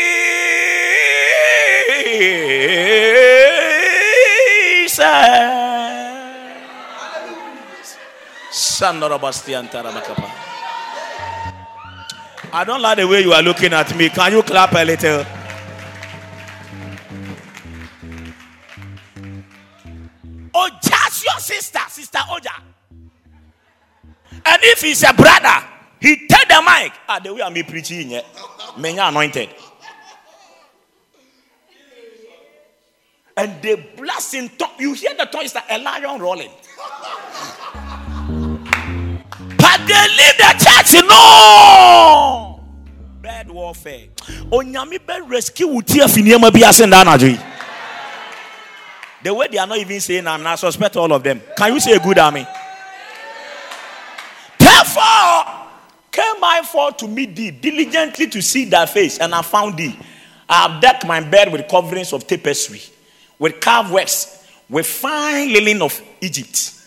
I don't like the way you are looking at me. Can you clap a little? Oja's your sister, sister Oja. And if he's a brother, he take the mic. Ah, the way I'm preaching, yeah. Menya anointed. And they blast in tongue. You hear the tongue, it's like a lion rolling. They leave the church, no. Bad warfare. Onyami be rescue utia finiema bi asenda anadwi. The way they are not even saying, I'm not suspect all of them. Can you say a good army? Therefore, came I forth to meet thee, diligently to see thy face, and I found thee. I have decked my bed with coverings of tapestry, with carved works, with fine linen of Egypt.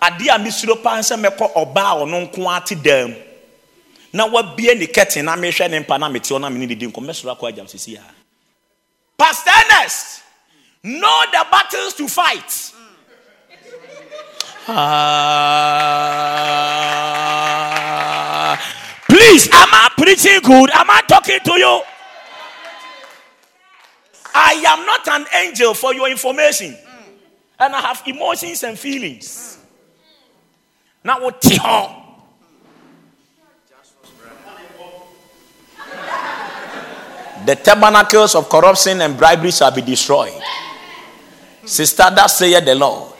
Ade a misuro paa sɛ mɛkɔ ɔbaa ɔno nko ara te dam na wabie ne kɛte na mehwɛ ne mpa na mete hɔ na mene didi nkɔ mɛsoro akɔ agyam sisi ha. Pastor ernest know the battles to fight. Ah. please am i preaching good? Am i talking to you? I am not an angel for your information. And i have emotions and feelings now what the tabernacles of corruption and bribery shall be destroyed. Sister that saith the lord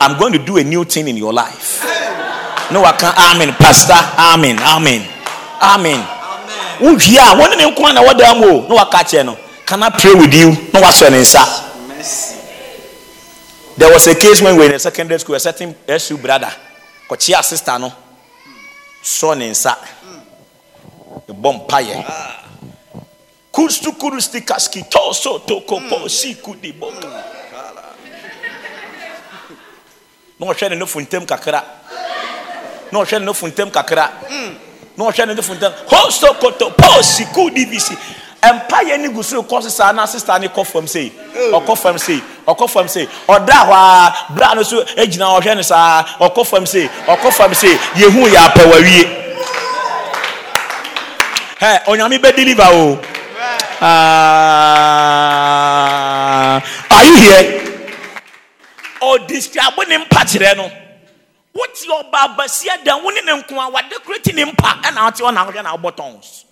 i'm going to do a new thing in your life. No i can't. Amen pastor. Amen amen amen. Wohwie a wɔne ne nko a na wɔda mu o na waka kyerɛ no. Can i pray with you? Na wasɔ ne nsa there was a case when we were in a secondary school a certain su brother kɔkyea sister no. Sɔ ne nsa. Ɛbɔ mpayɛ kustu kurusti kaski toso tokopo si kudi boka na ɔhwɛ ne no funtam kakra. Na ɔhwɛ ne no funtam kakra. Na ɔhwɛ ne no funtam. Hosto koto po si kudi bisi mpa yɛ ne gu soro kɔ so saa na sista ne kɔ fam sei. Ɔkɔ fam sei ɔkɔ fam sei. Ɔda hɔ a bra no so gyina ɔhwɛ no saa ɔkɔ fam sei ɔkɔ fam sei. Yehu yɛ apɛ wawie ɛ onyame bɛ deliver o. Ah are you here? Ɔdescribe ne mpa kyerɛ no. Wote ɔba abasia da wo ne ne nko a wadekorati ne mpa ɛna wote ɔna wohwɛ na wobɔ tons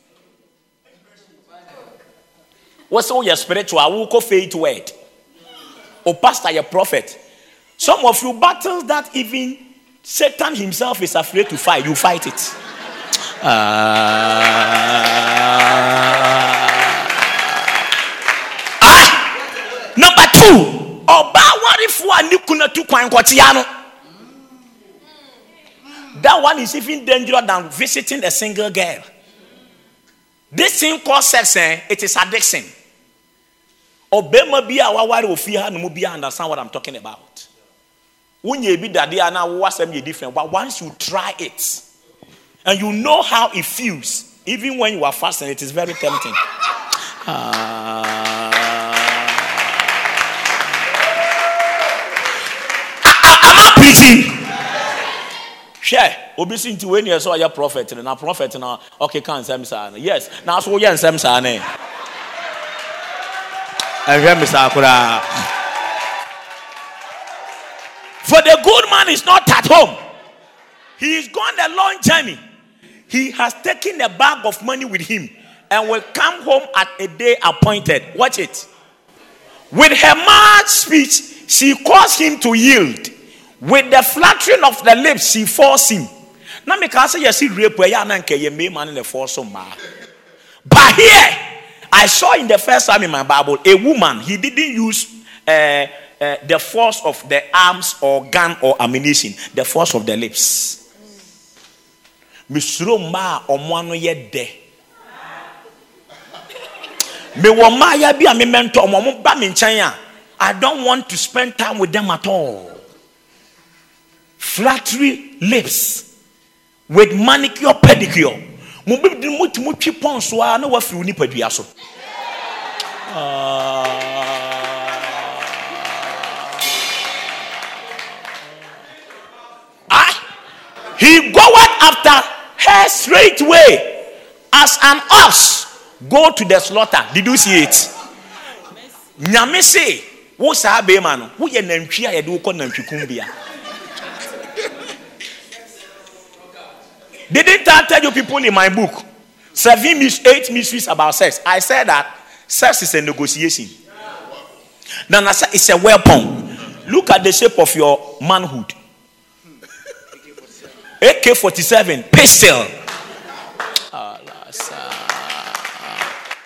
wo sɛ woyɛ spiritual. Wokɔ faith word. O pastor yɛ prophet. Some of you battles that even satan himself is afraid to fight you fight it. Ah! Number two. That one is even dangerous than visiting a single girl this thing called sex eh, it is addiction ɔbɛrima bi a waware wɔ fie ha no bi understand what i'm talking about wonye bi dadeɛ a na wowasɛm yɛ different but once you try it and you know how it feels even when you are fasting it is very tempting uh, am i preaching hwɛ obi si nti wei sɛ ɔyɛ prophet no na prophet no ɔkeka nsɛm saa no yes na so woyɛ nsɛm saa ne. Ɛhwɛ me saa koraa for the good man is not at home. He is gone a long journey. He has taken a bag of money with him and will come home at a day appointed. Watch it. With her mad speech she caused him to yield. With the flattering of the lips she forced him na meka sɛ yɛsi rape ɛyɛ anan kɛ yɛ mmarima no na ɛfɔ so mmaa but here I saw in the first time in my Bible a woman, he didn't use uh, uh, the force of the arms or gun or ammunition, the force of the lips. Misro ma omwano ye de. Me wo ma ya bi a me mento omo ba me nkyɛn a I don't want to spend time with them at all. Flattery lips with manicure pedicure. mo bi di mo ti mo twi pɔn so a na wafiri nipadua so. Ah, he goeth after her straightway as an ox go to the slaughter. Did you see it? Nyame se wo saa bɛrima no woyɛ nantwi a yɛde wo kɔ nantwi bia. Didn't I tell you people in my book? Seven, eight mysteries about sex. I said that sex is a negotiation. Now, it's a weapon. Look at the shape of your manhood. AK 47, pistol.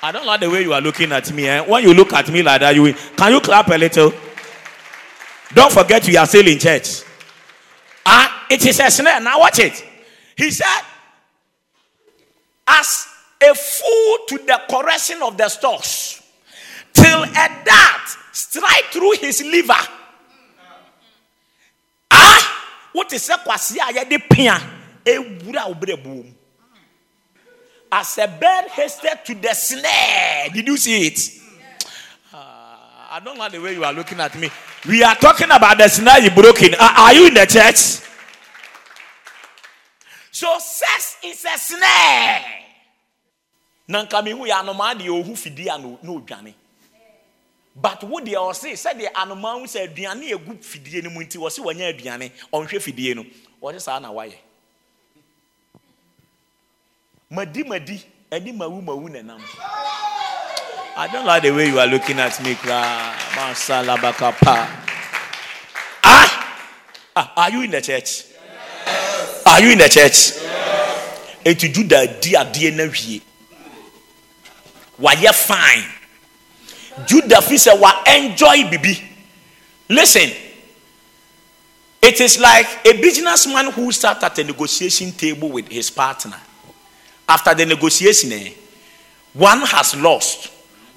I don't like the way you are looking at me. Eh? When you look at me like that, you can you clap a little? Don't forget we are still in church. Ah, it is a snare. Now watch it. He said, as a fool to the correction of the stocks, till a dart strike through his liver. Ah, what is boom. As a bird hasted to the snare. Did you see it? Uh, I don't like the way you are looking at me. We are talking about the snare you broken. Uh, are you in the church? So sex is a snare. Na nka mehu yɛ anomaa deɛ ɔhu fidie a na ɔdwane. But wo deɛ ɔse sɛdeɛ anomaa hu sɛ aduane egu fidie no mu nti ɔse wɔnyɛ aduane ɔnhwɛ fidie no ɔse saa na wayɛ. Madi madi ɛde mawu mawu nenam. I don't like the way you are looking at me, kra. Masalabakapa. Ah, ah, are you in the church? Are you in the church? Eti Juda di adeɛ na wie. Wayɛ fine. Juda fi sɛ wa enjoy bibi. Listen. It is like a businessman who sat at a negotiation table with his partner. After the negotiation, eh, one has lost,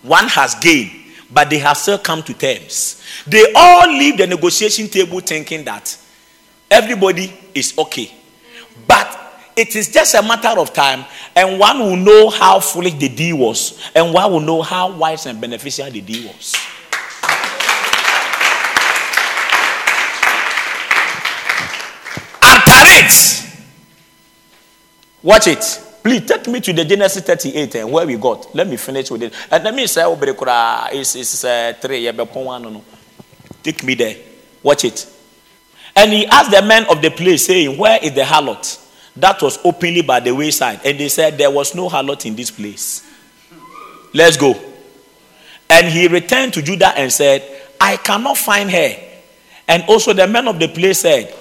one has gained, but they have still come to terms. They all leave the negotiation table thinking that everybody is okay. But it is just a matter of time, and one will know how foolish the deed was, and one will know how wise and beneficial the deed was. After it, watch it. Please take me to the Genesis 38 and where we got. Let me finish with it. And let me say, it's, it's uh, three. Take me there. Watch it. And he asked the men of the place, saying, Where is the harlot that was openly by the wayside? And they said, There was no harlot in this place. Let's go. And he returned to Judah and said, I cannot find her. And also the men of the place said,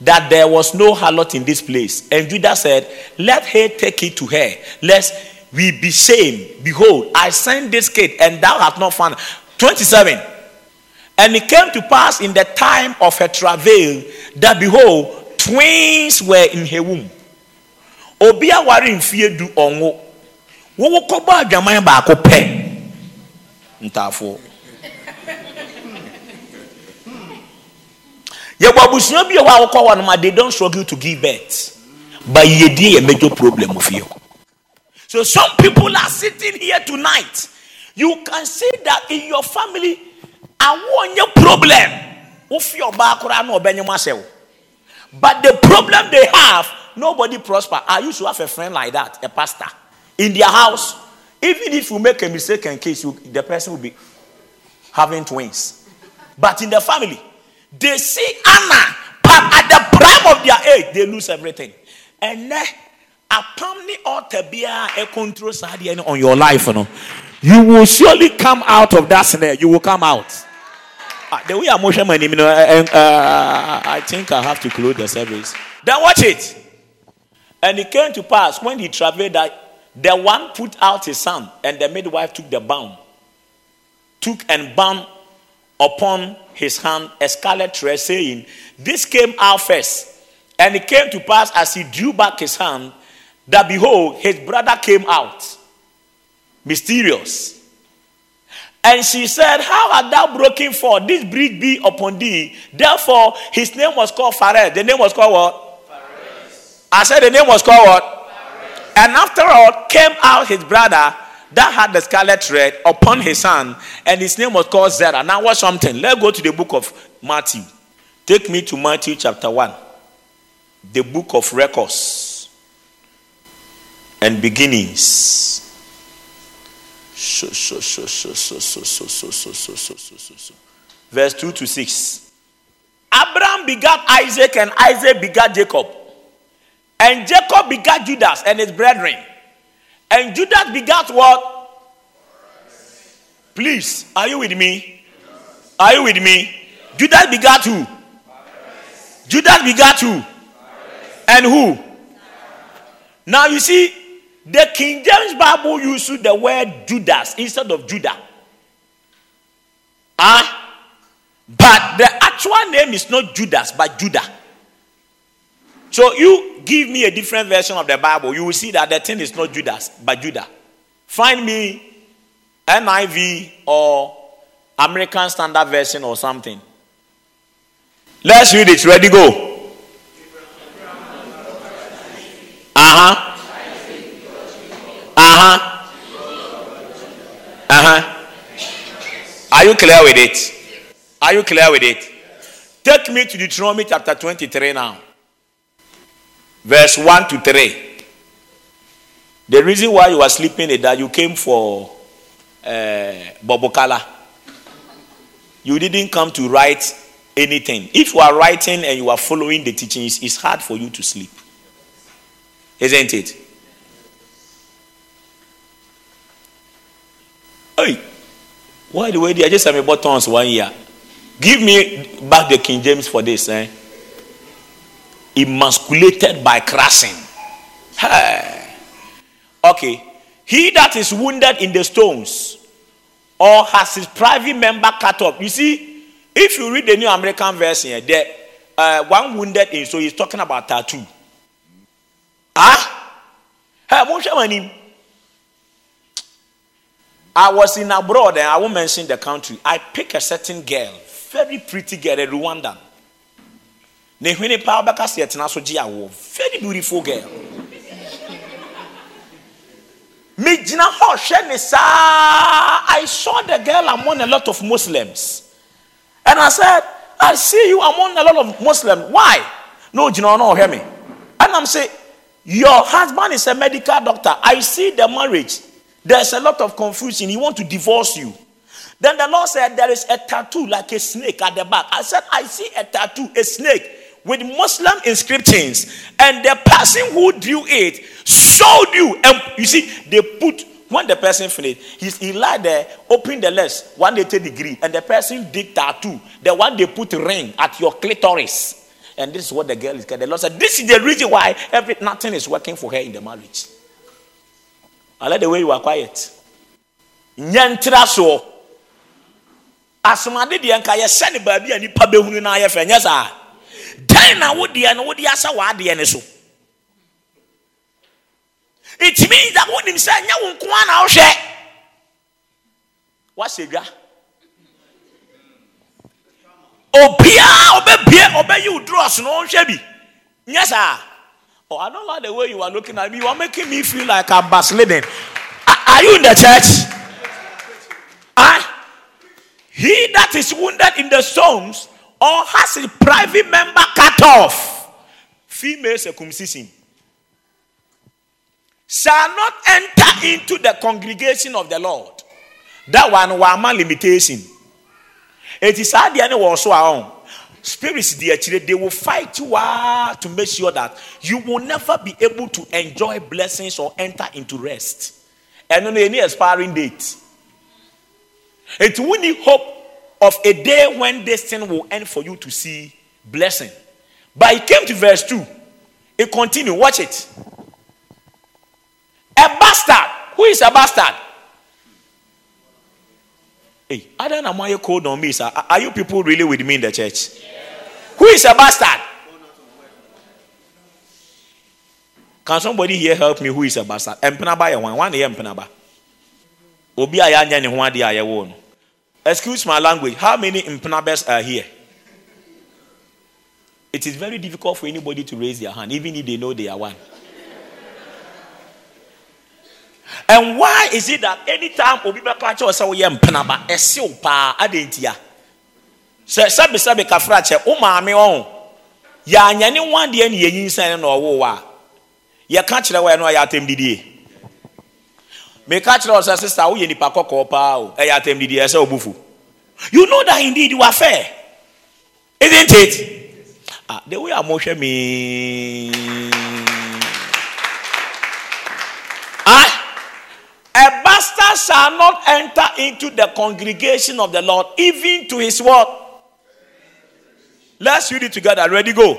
That there was no harlot in this place. And Judah said, Let her take it to her, lest we be shamed. Behold, I sent this kid, and thou hast not found. 27. And it came to pass in the time of her travail that behold, twins were in her womb. Obi awari mfie du onwo. Wo kɔbɔ adwaman baako pɛ. Ntaafo. yɛwɔ abusua bi a hɔ a wokɔ hɔ nom they don't struggle to give birth but yɛdie yɛ major problem of you so some people are sitting here tonight you can see that in your family awo nye problem. Wofi ɔbaa koraa na ɔbɛnyɛ mu but the problem they have nobody prosper. I used to have a friend like that a pastor in their house. Even if you make a mistake in case you, the person will be having twins. But in the family they see anna but at the prime of their age they lose everything. And then apam ni altar biara control saa on your life you no you will surely come out of that snare. You will come out. Ah, the way I'm motion my name, you uh, uh, I think I have to close the service. Then watch it. And it came to pass when he traveled that the one put out his son, and the midwife took the bound, took and bound upon his hand a scarlet thread, saying, This came out first. And it came to pass as he drew back his hand that behold, his brother came out. Mysterious. And she said, How art thou broken for? This breed be upon thee. Therefore, his name was called Pharez. The name was called what? Pharez. I said the name was called what? Pharez. And after all, came out his brother that had the scarlet thread upon his hand, and his name was called Zerah. Now, watch something. Let's go to the book of Matthew. Take me to Matthew chapter 1, the book of records and beginnings. Verse 2 to 6. Abraham begat Isaac, and Isaac begat Jacob. And Jacob begat Judas and his brethren. And Judas begat what? Please, are you with me? Are you with me? Judas begat who? Judas begat who? And who? Now you see, the King James Bible uses the word Judas instead of Judah. Ah, but the actual name is not Judas, but Judah. So you give me a different version of the Bible, you will see that the thing is not Judas, but Judah. Find me NIV or American Standard Version or something. Let's read it. Ready, go. Uh huh. Uh huh. Uh huh. Are you clear with it? Are you clear with it? Take me to Deuteronomy chapter 23 now. Verse 1 to 3. The reason why you are sleeping is that you came for uh, Bobokala. You didn't come to write anything. If you are writing and you are following the teachings, it's hard for you to sleep. Isn't it? Hey, why the way they just have me buttons one year? Give me back the King James for this, eh? Emasculated by crushing. Hey. Okay. He that is wounded in the stones or has his private member cut off. You see, if you read the New American version, there uh, one wounded in, so he's talking about tattoo. Ah? Hey, I was in abroad and I won't mention the country. I picked a certain girl, very pretty girl, a Rwandan. Very beautiful girl. Me gyina hɔ hwɛ ne saa. I saw the girl among a lot of Muslims. And I said, I see you among a lot of Muslims. Why? No, you know, no, hear me. And I'm saying, Your husband is a medical doctor. I see the marriage. There's a lot of confusion. He want to divorce you. Then the Lord said, There is a tattoo like a snake at the back. I said, I see a tattoo, a snake with Muslim inscriptions. And the person who drew it showed you. And you see, they put, when the person finished, he's, he lied there, opened the they take degree, and the person did tattoo. The one they put ring at your clitoris. And this is what the girl is getting. The Lord said, This is the reason why every, nothing is working for her in the marriage. I like the way you are quiet. Nyantra so. Asomade deɛ nka yɛhyɛ ne baabi a nipa bɛhunu na ayɛ fɛ nyɛ saa. Dan na wodeɛ no wode ahyɛ w'adeɛ ne so. It means that wonim sɛ nyɛ wo nko a na wohwɛ. Wahyɛ dwa. Obiara ɔbɛbie ɔbɛyi wo dross no ɔnhwɛ bi. Nyɛ saa Oh, I don't like the way you are looking at me. You are making me feel like I'm backsliding. Are, you in the church? Ah, he that is wounded in the stones or has a private member cut off, female circumcision, shall not enter into the congregation of the Lord. That one my limitation. It is hard the also our own. Spirits, dear children, they will fight you hard to make sure that you will never be able to enjoy blessings or enter into rest. And on any expiring date. It will need hope of a day when this thing will end for you to see blessing. But it came to verse 2. It continued. Watch it. A bastard. Who is a bastard? Hey, I don't know why you called on me, sir. Are you people really with me in the church? Who is a bastard? Can somebody here help me? Who is a bastard? Empenaba ya one. One here empenaba. Obi aya nya ne ho ade. Excuse my language. How many empenabers are here? It is very difficult for anybody to raise their hand, even if they know they are one. And why is it that anytime obi bɛka kyerɛ sɛ woyɛ mpenaba ɛsew paa adentia sɛ kafra kyɛ wo maame ne ne na ɔwo a. Yɛka kyerɛ wɔ didie meka kyerɛ wɔ sɛ woyɛ nipa kɔkɔɔ paa o. Ɛyɛ atɛm didie ɛsɛ you know that indeed you are fair. Isn't it? Ah, the way a mohwɛ me. Ah a bastard shall not enter into the congregation of the Lord, even to his word. Let's read it together. Ready, go.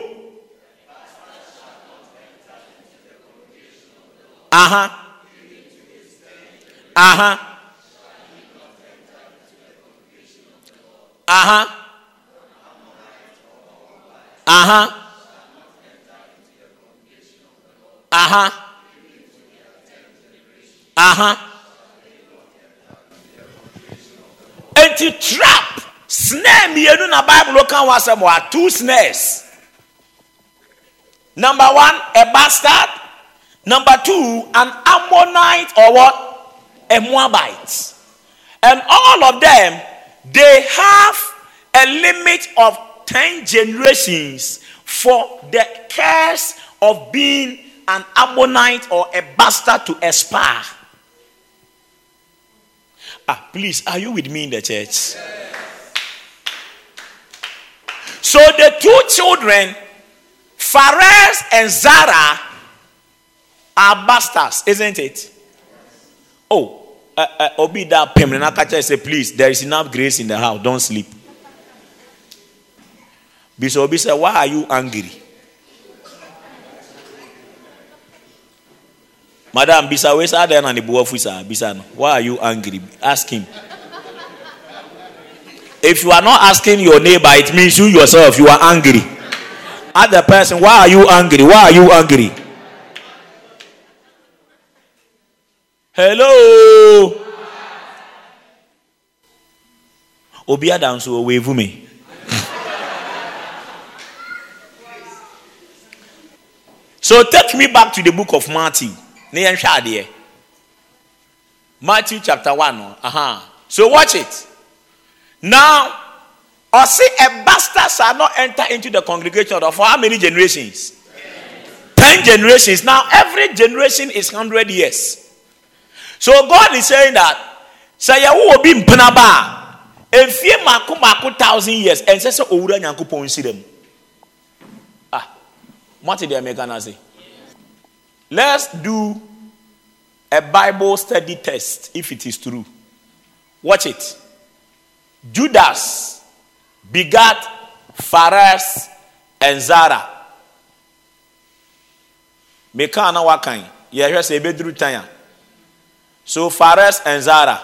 Uh huh. Uh huh. Uh huh. Uh huh. Uh huh. Uh huh. Enti trap snare mmienu na Bible ka ho asɛm wɔ two snares. Number one, a bastard. Number two, an Ammonite or what? A Moabite. And all of them, they have a limit of 10 generations for the curse of being an Ammonite or a bastard to expire. Ah, please, are you with me in the church? So the two children, Phares and Zara, are bastards, isn't it? Oh, uh, uh, Obi that permanent catcher say, please, there is enough grace in the house. Don't sleep. Bishop Obi said, why are you angry? Madam, bisa na ni buwa fusa bisa no. Why are you angry? Ask him. If you are not asking your neighbor, it means you yourself you are angry. Ask the person, why are you angry? Why are you angry? Hello. Obi adam so wave me. [LAUGHS] so take me back to the book of Matthew. Matthew chapter 1. Uh-huh. So watch it. Now, or say a bastard shall not enter into the congregation of how many generations? Ten generations. Now, every generation is 100 years. So God is saying that, say, you will be mpenaba. Efie mako mako thousand years. And say, so. Ah, what did the American say? Let's do a Bible study test if it is true. Watch it. Judas begat Phares and Zara. Meka na wakan. Yɛhwɛ sɛ ebeduru tan. So Phares and Zara.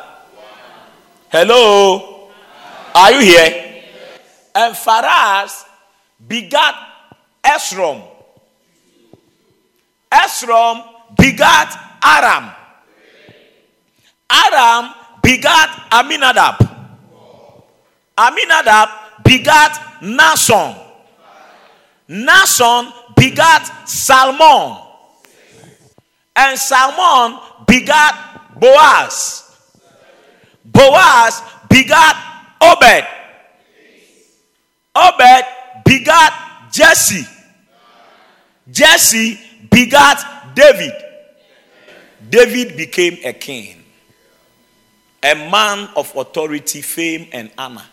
Hello. Are you here? And Phares begat Esrom. Esrom begat Aram. Aram begat Aminadab. Aminadab begat Nason. Nason begat Salmon. And Salmon begat Boaz. Boaz begat Obed. Obed begat Jesse. Jesse begat David. David became a king, a man of authority, fame, and honor.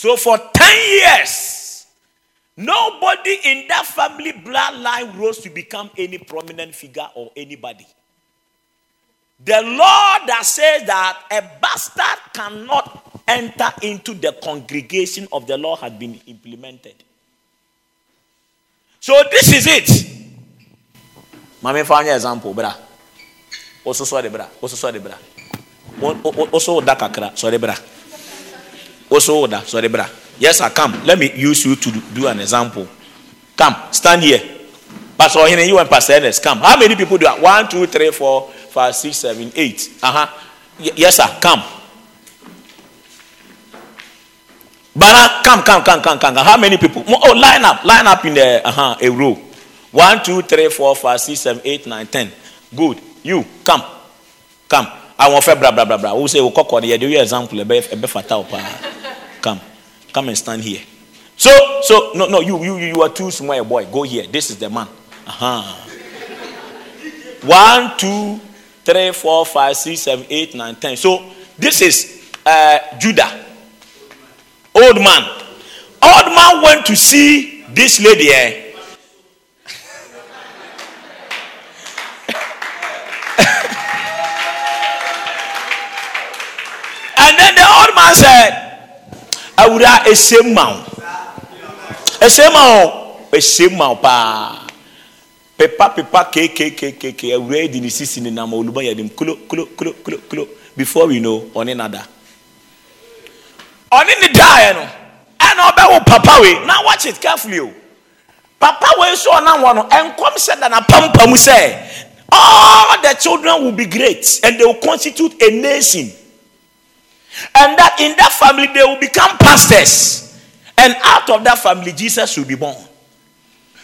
So for 10 years, nobody in that family bloodline rose to become any prominent figure or anybody. The law that says that a bastard cannot enter into the congregation of the law had been implemented. So this is it. Mame fa example bra. Oso so de bra. Oso so de bra. Oso da kakra so de bra. Oso da so de bra. Yes, I come. Let me use you to do an example. Come, stand here. Pastor Ohine, you and Pastor Ernest, come. How many people do that? One, two, three, four, five, six, seven, eight. Uh-huh. Y- yes, sir. Come. Bana, come, come, come, come, come. How many people? Oh, line up, line up in the uh-huh, a row. One, two, three, four, five, six, seven, eight, nine, ten. Good. You come, come. I want fair blah blah blah blah. Who say we here? Do you example? A bit fatal Come, come and stand here. So, so no, no. You, you, you are too small, boy. Go here. This is the man. Uh-huh. One, two, three, four, five, six, seven, eight, nine, ten. So this is uh, Judah. Old man. Old man went to see this lady. Eh? [LAUGHS] and then the old man said, Awura esem ma wo. Esem ma wo. Esem ma wo paa. Pepa pepa kekekekeke awura di ne sisi ne nam oluba yɛ dem kulo kulo kulo kulo kulo before we know ɔne nada. Ɔne ne daeɛ no ɛna ɔbɛwo papa wei now watch it carefully o. Papa wei so ɔnam wɔ no nkɔm sɛ da na pampam sɛ all the children will be great and they will constitute a nation. And that in that family they will become pastors. And out of that family, Jesus will be born.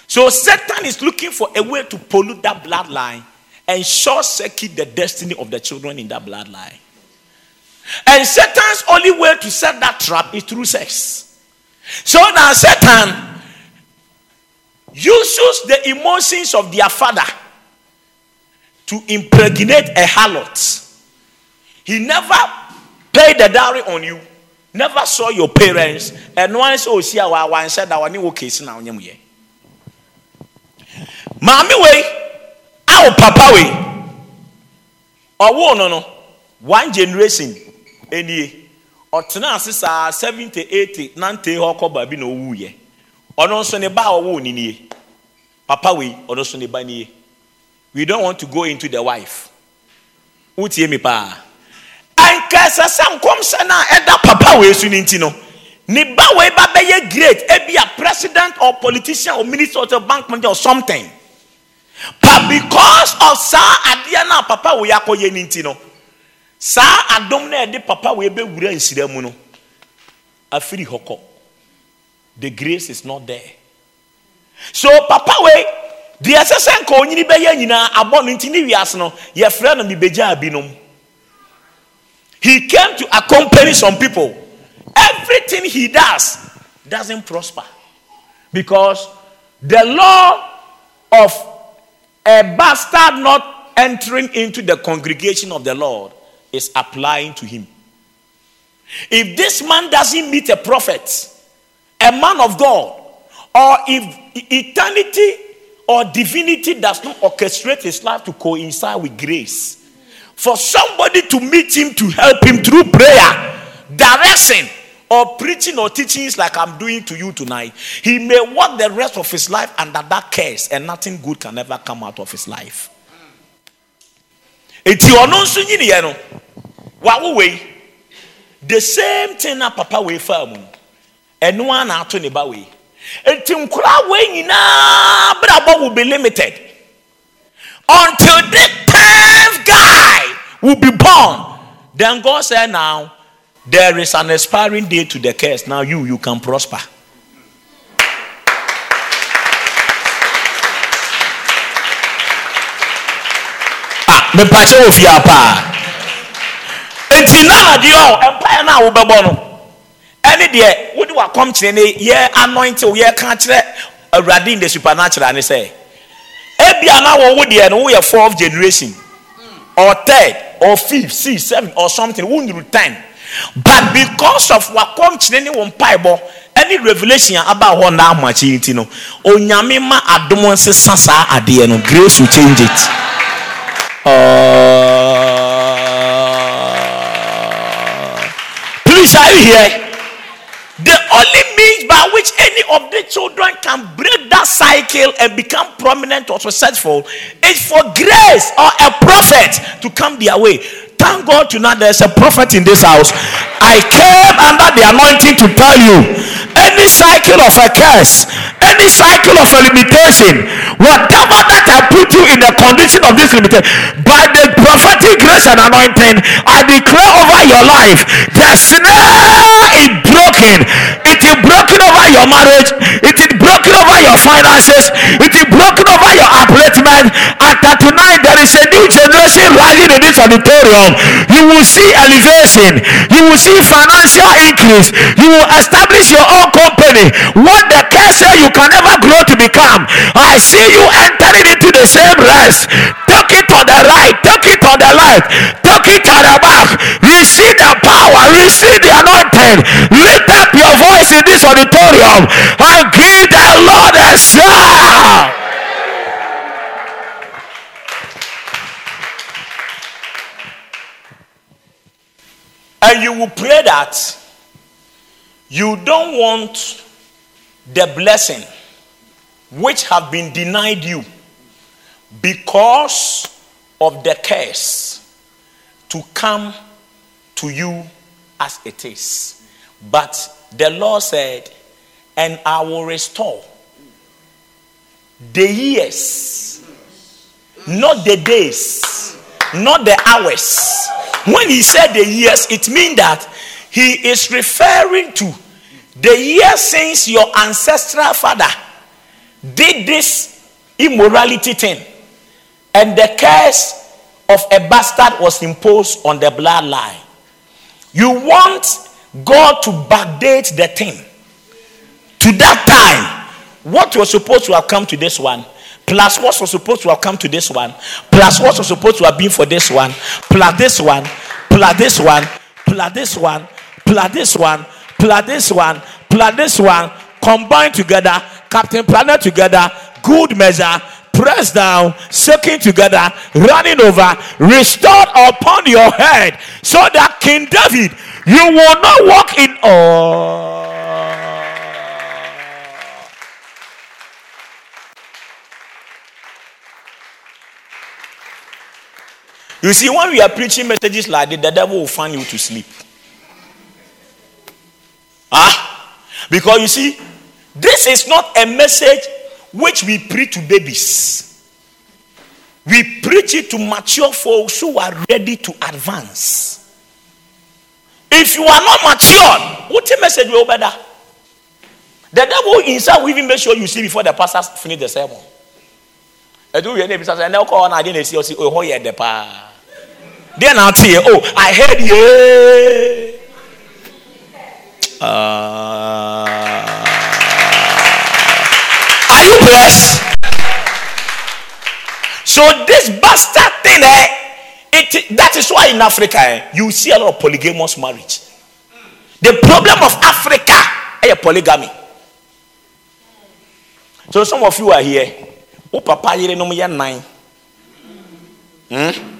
So Satan is looking for a way to pollute that bloodline and short circuit the destiny of the children in that bloodline. And Satan's only way to set that trap is through sex. So now Satan uses the emotions of their father to impregnate a harlot. He never paid the dowry on you, never saw your parents, and once oh see our one said that one case now ye. Mami way, our papa way. Ọwọ́ oh, no no, one generation enie. Ọtena ase saa seventy eighty nante hɔ kɔ baabi na owu yɛ. Ɔno nso ne ba oh, a ɔwɔ ni nie. Papa wei, ɔno oh, nso ne ba nie. We don't want to go into the wife. Wotie mi paa. Ankasa sɛ nkɔmhyɛ no a papa wei so no nti no ne ba ba great ebi a president or politician or minister or bank manager or something. But because of saa adeɛ no a papa wei akɔyɛ no nti no saa adom no a ɛde papa wei bɛwura nsira mu no afiri hɔ the grace is not there. So papa wei deɛ ɛsɛ sɛ nka onyini bɛyɛ nyinaa abɔ no nti ne wiase no yɛfrɛ no mebɛgyaa binom He came to accompany some people. Everything he does doesn't prosper because the law of a bastard not entering into the congregation of the Lord is applying to him. If this man doesn't meet a prophet, a man of God, or if eternity or divinity does not orchestrate his life to coincide with grace, for somebody to meet him to help him through prayer, direction, or preaching or teachings like I'm doing to you tonight, he may walk the rest of his life under that curse and nothing good can ever come out of his life. Eti ɔno nso nyiniɛ no wawo wei. The same thing na papa wei fa mu no. Ɛno a na ato ne ba wei. Eti nkora wei nyinaa brabɔ will be limited. Until the tenth guy will be born. Then God said now there is an expiring date to the curse. Now you you can prosper. Mepakyɛ wɔ fie paa enti na adeɛ ɔ mpaeɛ no a wobɛbɔ no ɛne deɛ wode wakɔm kyerɛ ne yɛ anointew yɛka kyerɛ awurade in the supernatural ne sɛ ebia na wɔ wo deɛ no woyɛ fourth generation or third or fifth six seven or something wonduru ten. But because of wakɔm kyerɛ ne wɔ mpaebɔ ɛne revelation aba hɔ na amakye nti no onyame ma adom nsesa saa adeɛ no grace will change it. Uh, please are you here the only means by which any of the children can break that cycle and become prominent or successful is for grace or a prophet to come their way. Thank God tonight there's a prophet in this house. I came under the anointing to tell you any cycle of a curse, any cycle of a limitation, whatever that I put you in the condition of this limitation, by the prophetic grace and anointing, I declare over your life the snare is broken. It is broken over your marriage, it is broken over your finances, it is broken over your upliftment. After tonight, there is a new generation rising in this auditorium. You will see elevation, you will see financial increase, you will establish your own company. What the cancer you can never grow to become. I see you entering into the same rest. Take it on the right, take it on the left, take it on the back. Receive the power, receive the anointing. Lift up your voice in this auditorium and give the Lord a shout. And you will pray that you don't want the blessing which have been denied you because of the curse to come to you as it is. But the Lord said, and I will restore the years, not the days, not the hours. When he said the years, it means that he is referring to the years since your ancestral father did this immorality thing, and the curse of a bastard was imposed on the bloodline. You want God to backdate the thing to that time. What was supposed to have come to this one, plus what was supposed to have come to this one, plus what was supposed to have been for this one, plus this one, plus this one, plus this one, plus this one, plus this one, plus this one, combined together, Captain Planet together, good measure, pressed down, soaking together, running over, restored upon your head, so that King David, you will not walk in awe. You see, when we are preaching messages like this, the devil will find you to sleep. Ah, because you see, this is not a message which we preach to babies. We preach it to mature folks who are ready to advance. If you are not mature, what message will better? The devil himself will even make sure you see before the pastor finish the sermon. I do hear the pastor say, "Now call didn't see oh the pa." Then I'll tell you, oh, I heard you. Uh, are you blessed? So this bastard thing, eh, it, that is why in Africa eh, you see a lot of polygamous marriage. The problem of Africa is eh, polygamy. So some of you are here. Oh, papa, you know me nine. Hmm?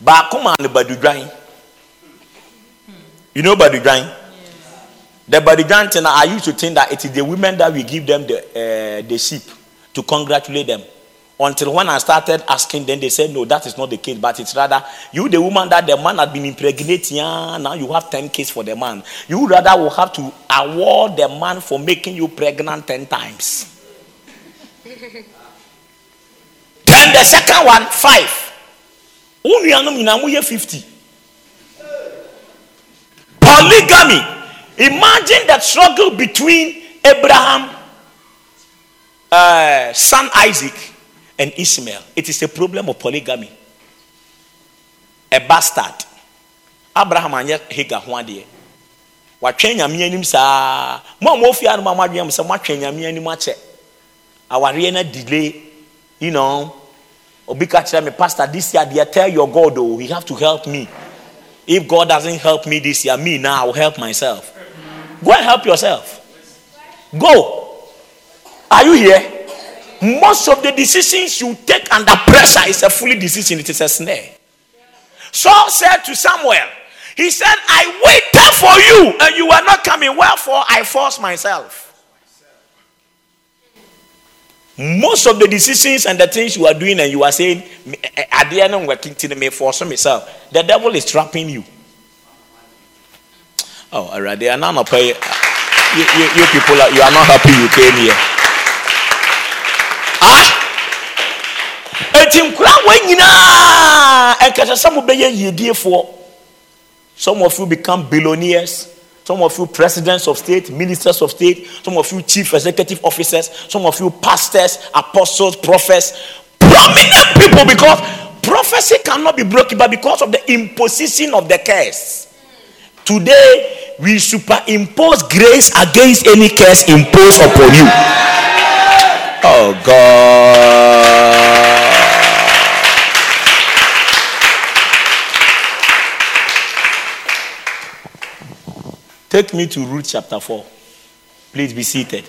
baako maa no badudwan you know badudwan the badudwan thing i used to think that it is the women that we give them the uh, the sheep to congratulate them until when i started asking them they said no that is not the case but it's rather you the woman that the man had been impregnating yeah, now you have 10 kids for the man. You rather will have to award the man for making you pregnant 10 times. [LAUGHS] Then the second one five. Wo nuanom nyinaa moyɛ 50 polygamy. Imagine the struggle between abraham uh, son isaac and ishmael. It is a problem of polygamy. A bastard. Abraham and anyɛ hagar ho adeɛ watwɛn nyame anim saa. Mo a mofie ano ma moadwene m sɛ moatwɛn nyame anim akyɛ. Awareɛ no delay you know. Obi ka kyerɛ me pastor this year deɛ tell your god oh he have to help me. If god doesn't help me this year me now i will help myself. Go and help yourself. Go. Are you here most of the decisions you take under pressure is a fully decision. It is a snare. Saul said to samuel he said i waited for you and you were not coming. Wherefore i forced myself. Most of the decisions and the things you are doing and you are saying at the end of working to me eh, eh, for myself. The devil is trapping you. Oh alright they are not you, you, you people are, you are not happy you came here ah eti nkura wɔn nyinaa ɛkɛsɛ sɛ mo bɛyɛ yiediefoɔ some of you become billionaires some of you presidents of state, ministers of state, some of you chief executive officers, some of you pastors, apostles, prophets, prominent people because prophecy cannot be broken, but because of the imposition of the curse. Today, we superimpose grace against any curse imposed upon you. Oh God. Take me to Ruth chapter 4. Please be seated.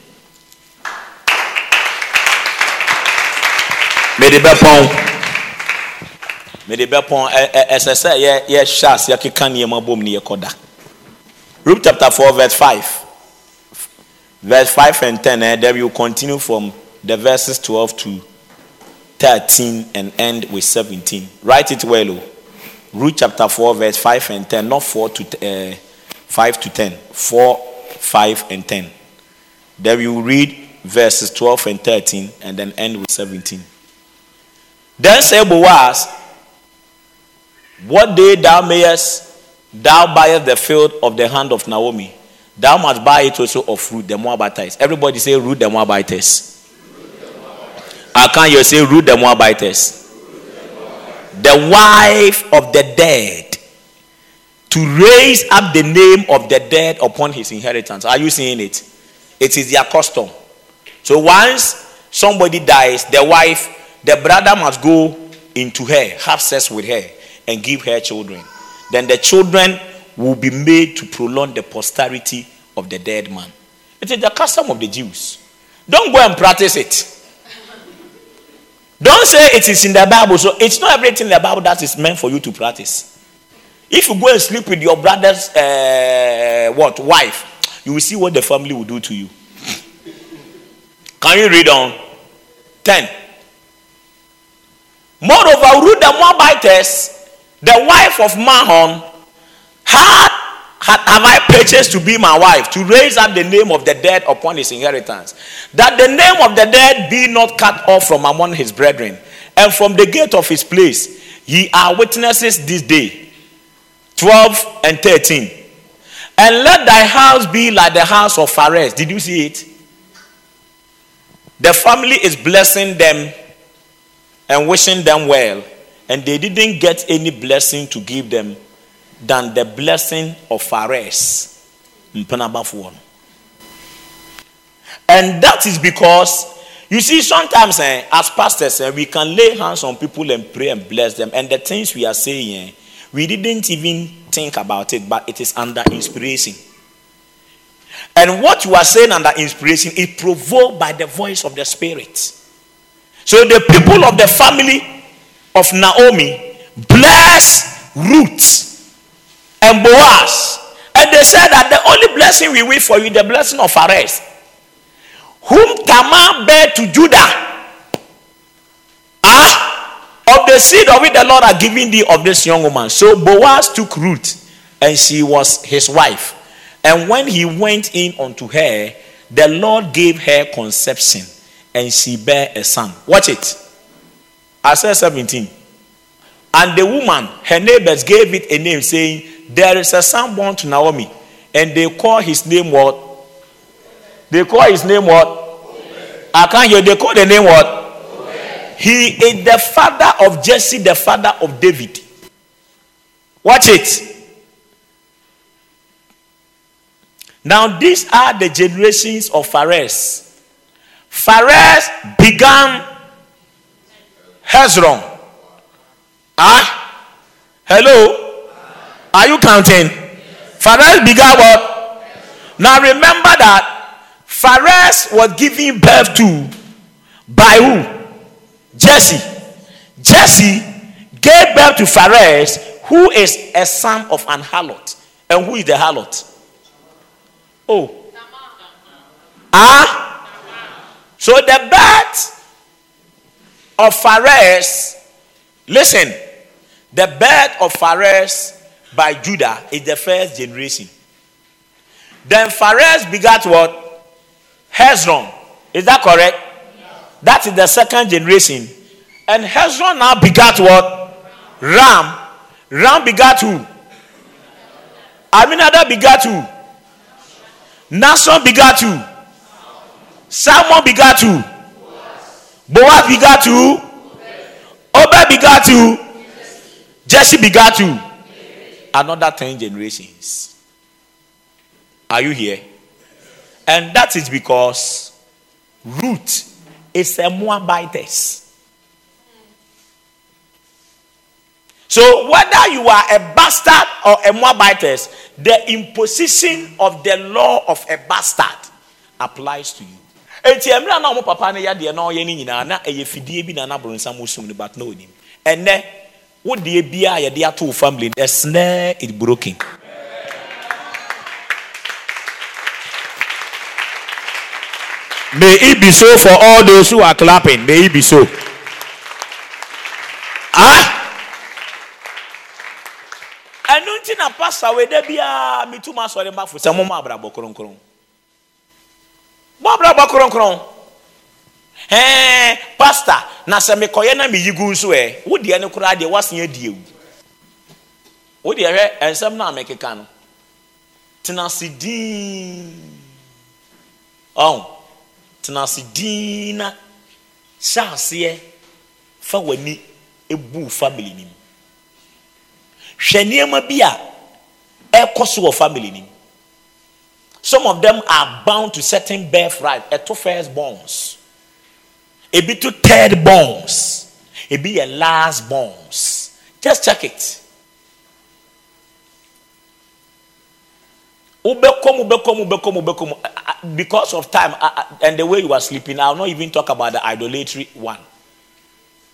mede bɛpɔn mede bɛpɔn ɛsɛ sɛ yɛ yɛhyɛ ase yɛkeka nneɛma bom ne yɛkɔda Ruth chapter 4 verse 5 verse 5 and 10 eh, there will continue from the verses 12 to 13 and end with 17 write it well oh. Ruth chapter 4 verse 5 and 10 not 4 to uh, 5 to 10. 4, 5, and 10. Then we will read verses 12 and 13 and then end with 17. Then said Boaz, What day thou mayest thou buyest the field of the hand of Naomi, thou must buy it also of Ruth the Moabitess. Everybody say Ruth the Moabitess. I can't you say Ruth the Moabitess. The wife of the dead to raise up the name of the dead upon his inheritance. Are you seeing it? It is their custom. So once somebody dies, the wife, the brother must go into her, have sex with her, and give her children. Then the children will be made to prolong the posterity of the dead man. It is the custom of the Jews. Don't go and practice it. Don't say it is in the Bible. So it's not everything in the Bible that is meant for you to practice. If you go and sleep with your brother's uh, what wife, you will see what the family will do to you. Can you read on? 10. Moreover, Ruth the Moabitess, the wife of Mahlon, had, had have I purchased to be my wife, to raise up the name of the dead upon his inheritance, that the name of the dead be not cut off from among his brethren, and from the gate of his place. Ye are witnesses this day 12 and 13. And let thy house be like the house of Pharez. Did you see it? The family is blessing them and wishing them well. and they didn't get any blessing to give them than the blessing of Phares. And that is because you see, sometimes eh, as pastors, eh, we can lay hands on people and pray and bless them, and the things we are saying, eh, we didn't even think about it, but it is under inspiration. And what you are saying under inspiration is provoked by the voice of the Spirit. So the people of the family of Naomi bless Ruth and Boaz. And they said that the only blessing we wish for you, the blessing of Phares, whom Tamar bare to Judah. Ah, of the seed of it the Lord had given thee of this young woman. So Boaz took Ruth, and she was his wife. And when he went in unto her, the Lord gave her conception, and she bare a son. Watch it. I said 17. And the woman, her neighbors gave it a name, saying, There is a son born to Naomi, and they call his name what? They call his name what? I can't hear. They call the name what? He is the father of Jesse, the father of David. Watch it. Now, these are the generations of Phares. Phares began Hezron. Ah? Hello? Are you counting? Phares began what? Now, remember that Phares was giving birth to by who? Jesse. Jesse gave birth to Phares, who is a son of an harlot. And who is the harlot? Oh. Ah? So the birth of Phares, listen, the birth of Phares by Judah is the first generation. Then Phares begat what? Hezron. Is that correct? That is the second generation. And Hezron now begat what? Ram. Ram begat who? Aminadab begat who? Nason begat who? Salmon begat who? Boaz begat who? Obed begat who? Jesse begat who? Another 10 generations. Are you here? And that is because Ruth is a Moabitess. So whether you are a bastard or a Moabitess, the imposition of the law of a bastard applies to you. eti mmerɛ na ɔmo papa no yadeɛ na ɔyɛ no nyinaa na ɛyɛ fidie bi na n'aborɔnsam osum no but na onim ɛnɛ wodeɛ biara yɛde ato wo family the snare is broken. May it be so for all those who are clapping. May it be so. Ah? ɛnu nti na pasta wei da biara metu ma fo sɛ mo abrabɔ kronkron mo abrabɔ kronkron pasta na sɛ mekɔyɛ na meyi gu nso ɛ wodeɛ no koraa deɛ wasen adi ewu. Wodeɛ hwɛ ɛnsɛm no a mekeka no tena ase diin ɔn tena ase diin na hyɛ aseɛ fa w'ani ebu family nim. Hwɛ nneɛma bi a ɛkɔ so wɔ family nim. Some of them are bound to certain birthright. Ɛto first borns. Ebi to third borns. Ebi yɛ last borns. Just check it wobɛkɔm wobɛkɔm Ah, ah, because of time ah, and the way you are sleeping i will not even talk about the idolatry one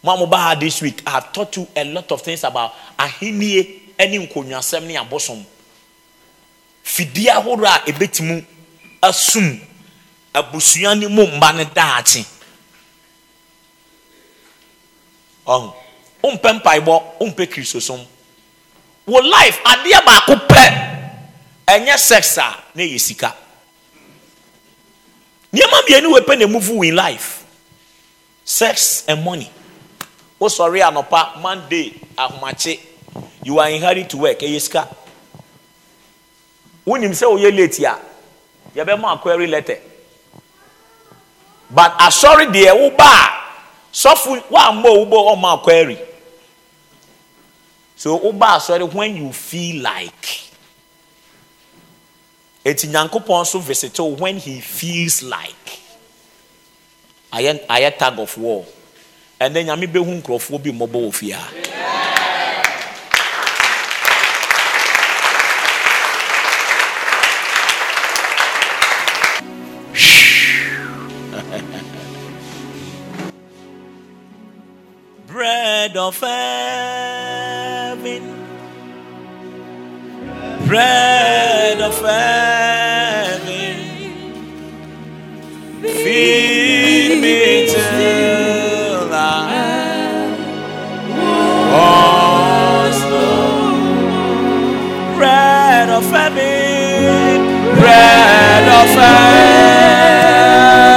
Mama Baha this week, I have taught you a lot of things about ahinie ne nkonnwasɛm ne abosom. Fidie ahorow a ebetimu asum abusua ne mu mba ne daakye. Ɔho. Wompɛ mpaebɔ, wompɛ kristosom. Wo life adeɛ baako pɛ ɛnyɛ sex a na ɛyɛ sika. Nneɛma mmienu wɔ pɛ na move in life. Sex and money. Oh, wosɔre anɔpa monday ahomakye you are in hurry to work ɛyɛ sika wonim sɛ woyɛ late a yɛbɛma akwari letter but ah, asɔre deɛ woba a sɔfo woammɔ wobɔ ɔma oh, akwari so woba asɔre when you feel like eti nyankopɔn so visit wo when he feels like ayɛ ayɛ tag of war. Ɛnɛ nyame bɛhu nkurɔfoɔ bi mmɔbɔ wɔ fie ha bread of heaven. Bread of heaven feed me till I want no bread of heaven. Bread of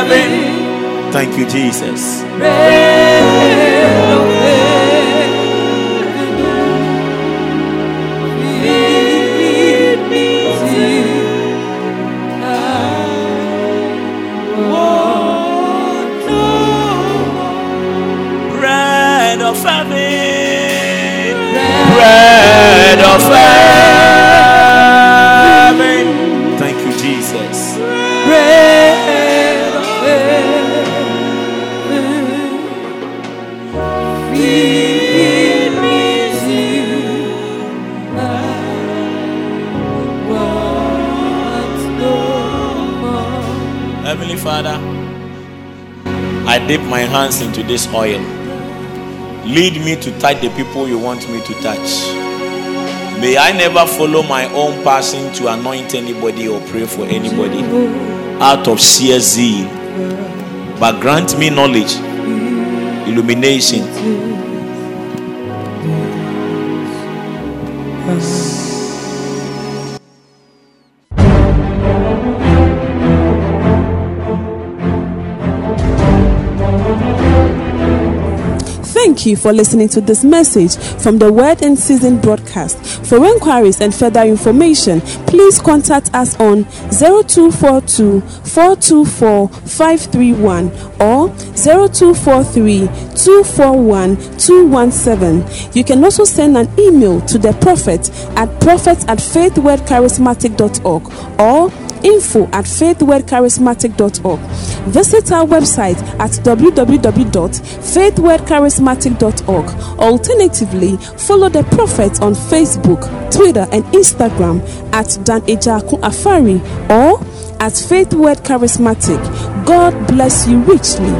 heaven. Thank you Jesus dip my hands into this oil. Lead me to touch the people you want me to touch. May I never follow my own passion to anoint anybody or pray for anybody out of sheer zeal. But grant me knowledge, illumination. You for listening to this message from the Word and Season broadcast. For inquiries and further information, please contact us on 0242 424 531 or 0243 241 217. You can also send an email to the prophet at prophet at faithwordcharismatic.org or info at faithwordcharismatic.org. Visit our website at www.faithwordcharismatic.org. Alternatively, follow the prophet on Facebook, Twitter, and Instagram at Dan Ejaku Afari or at Faith Word Charismatic. God bless you richly.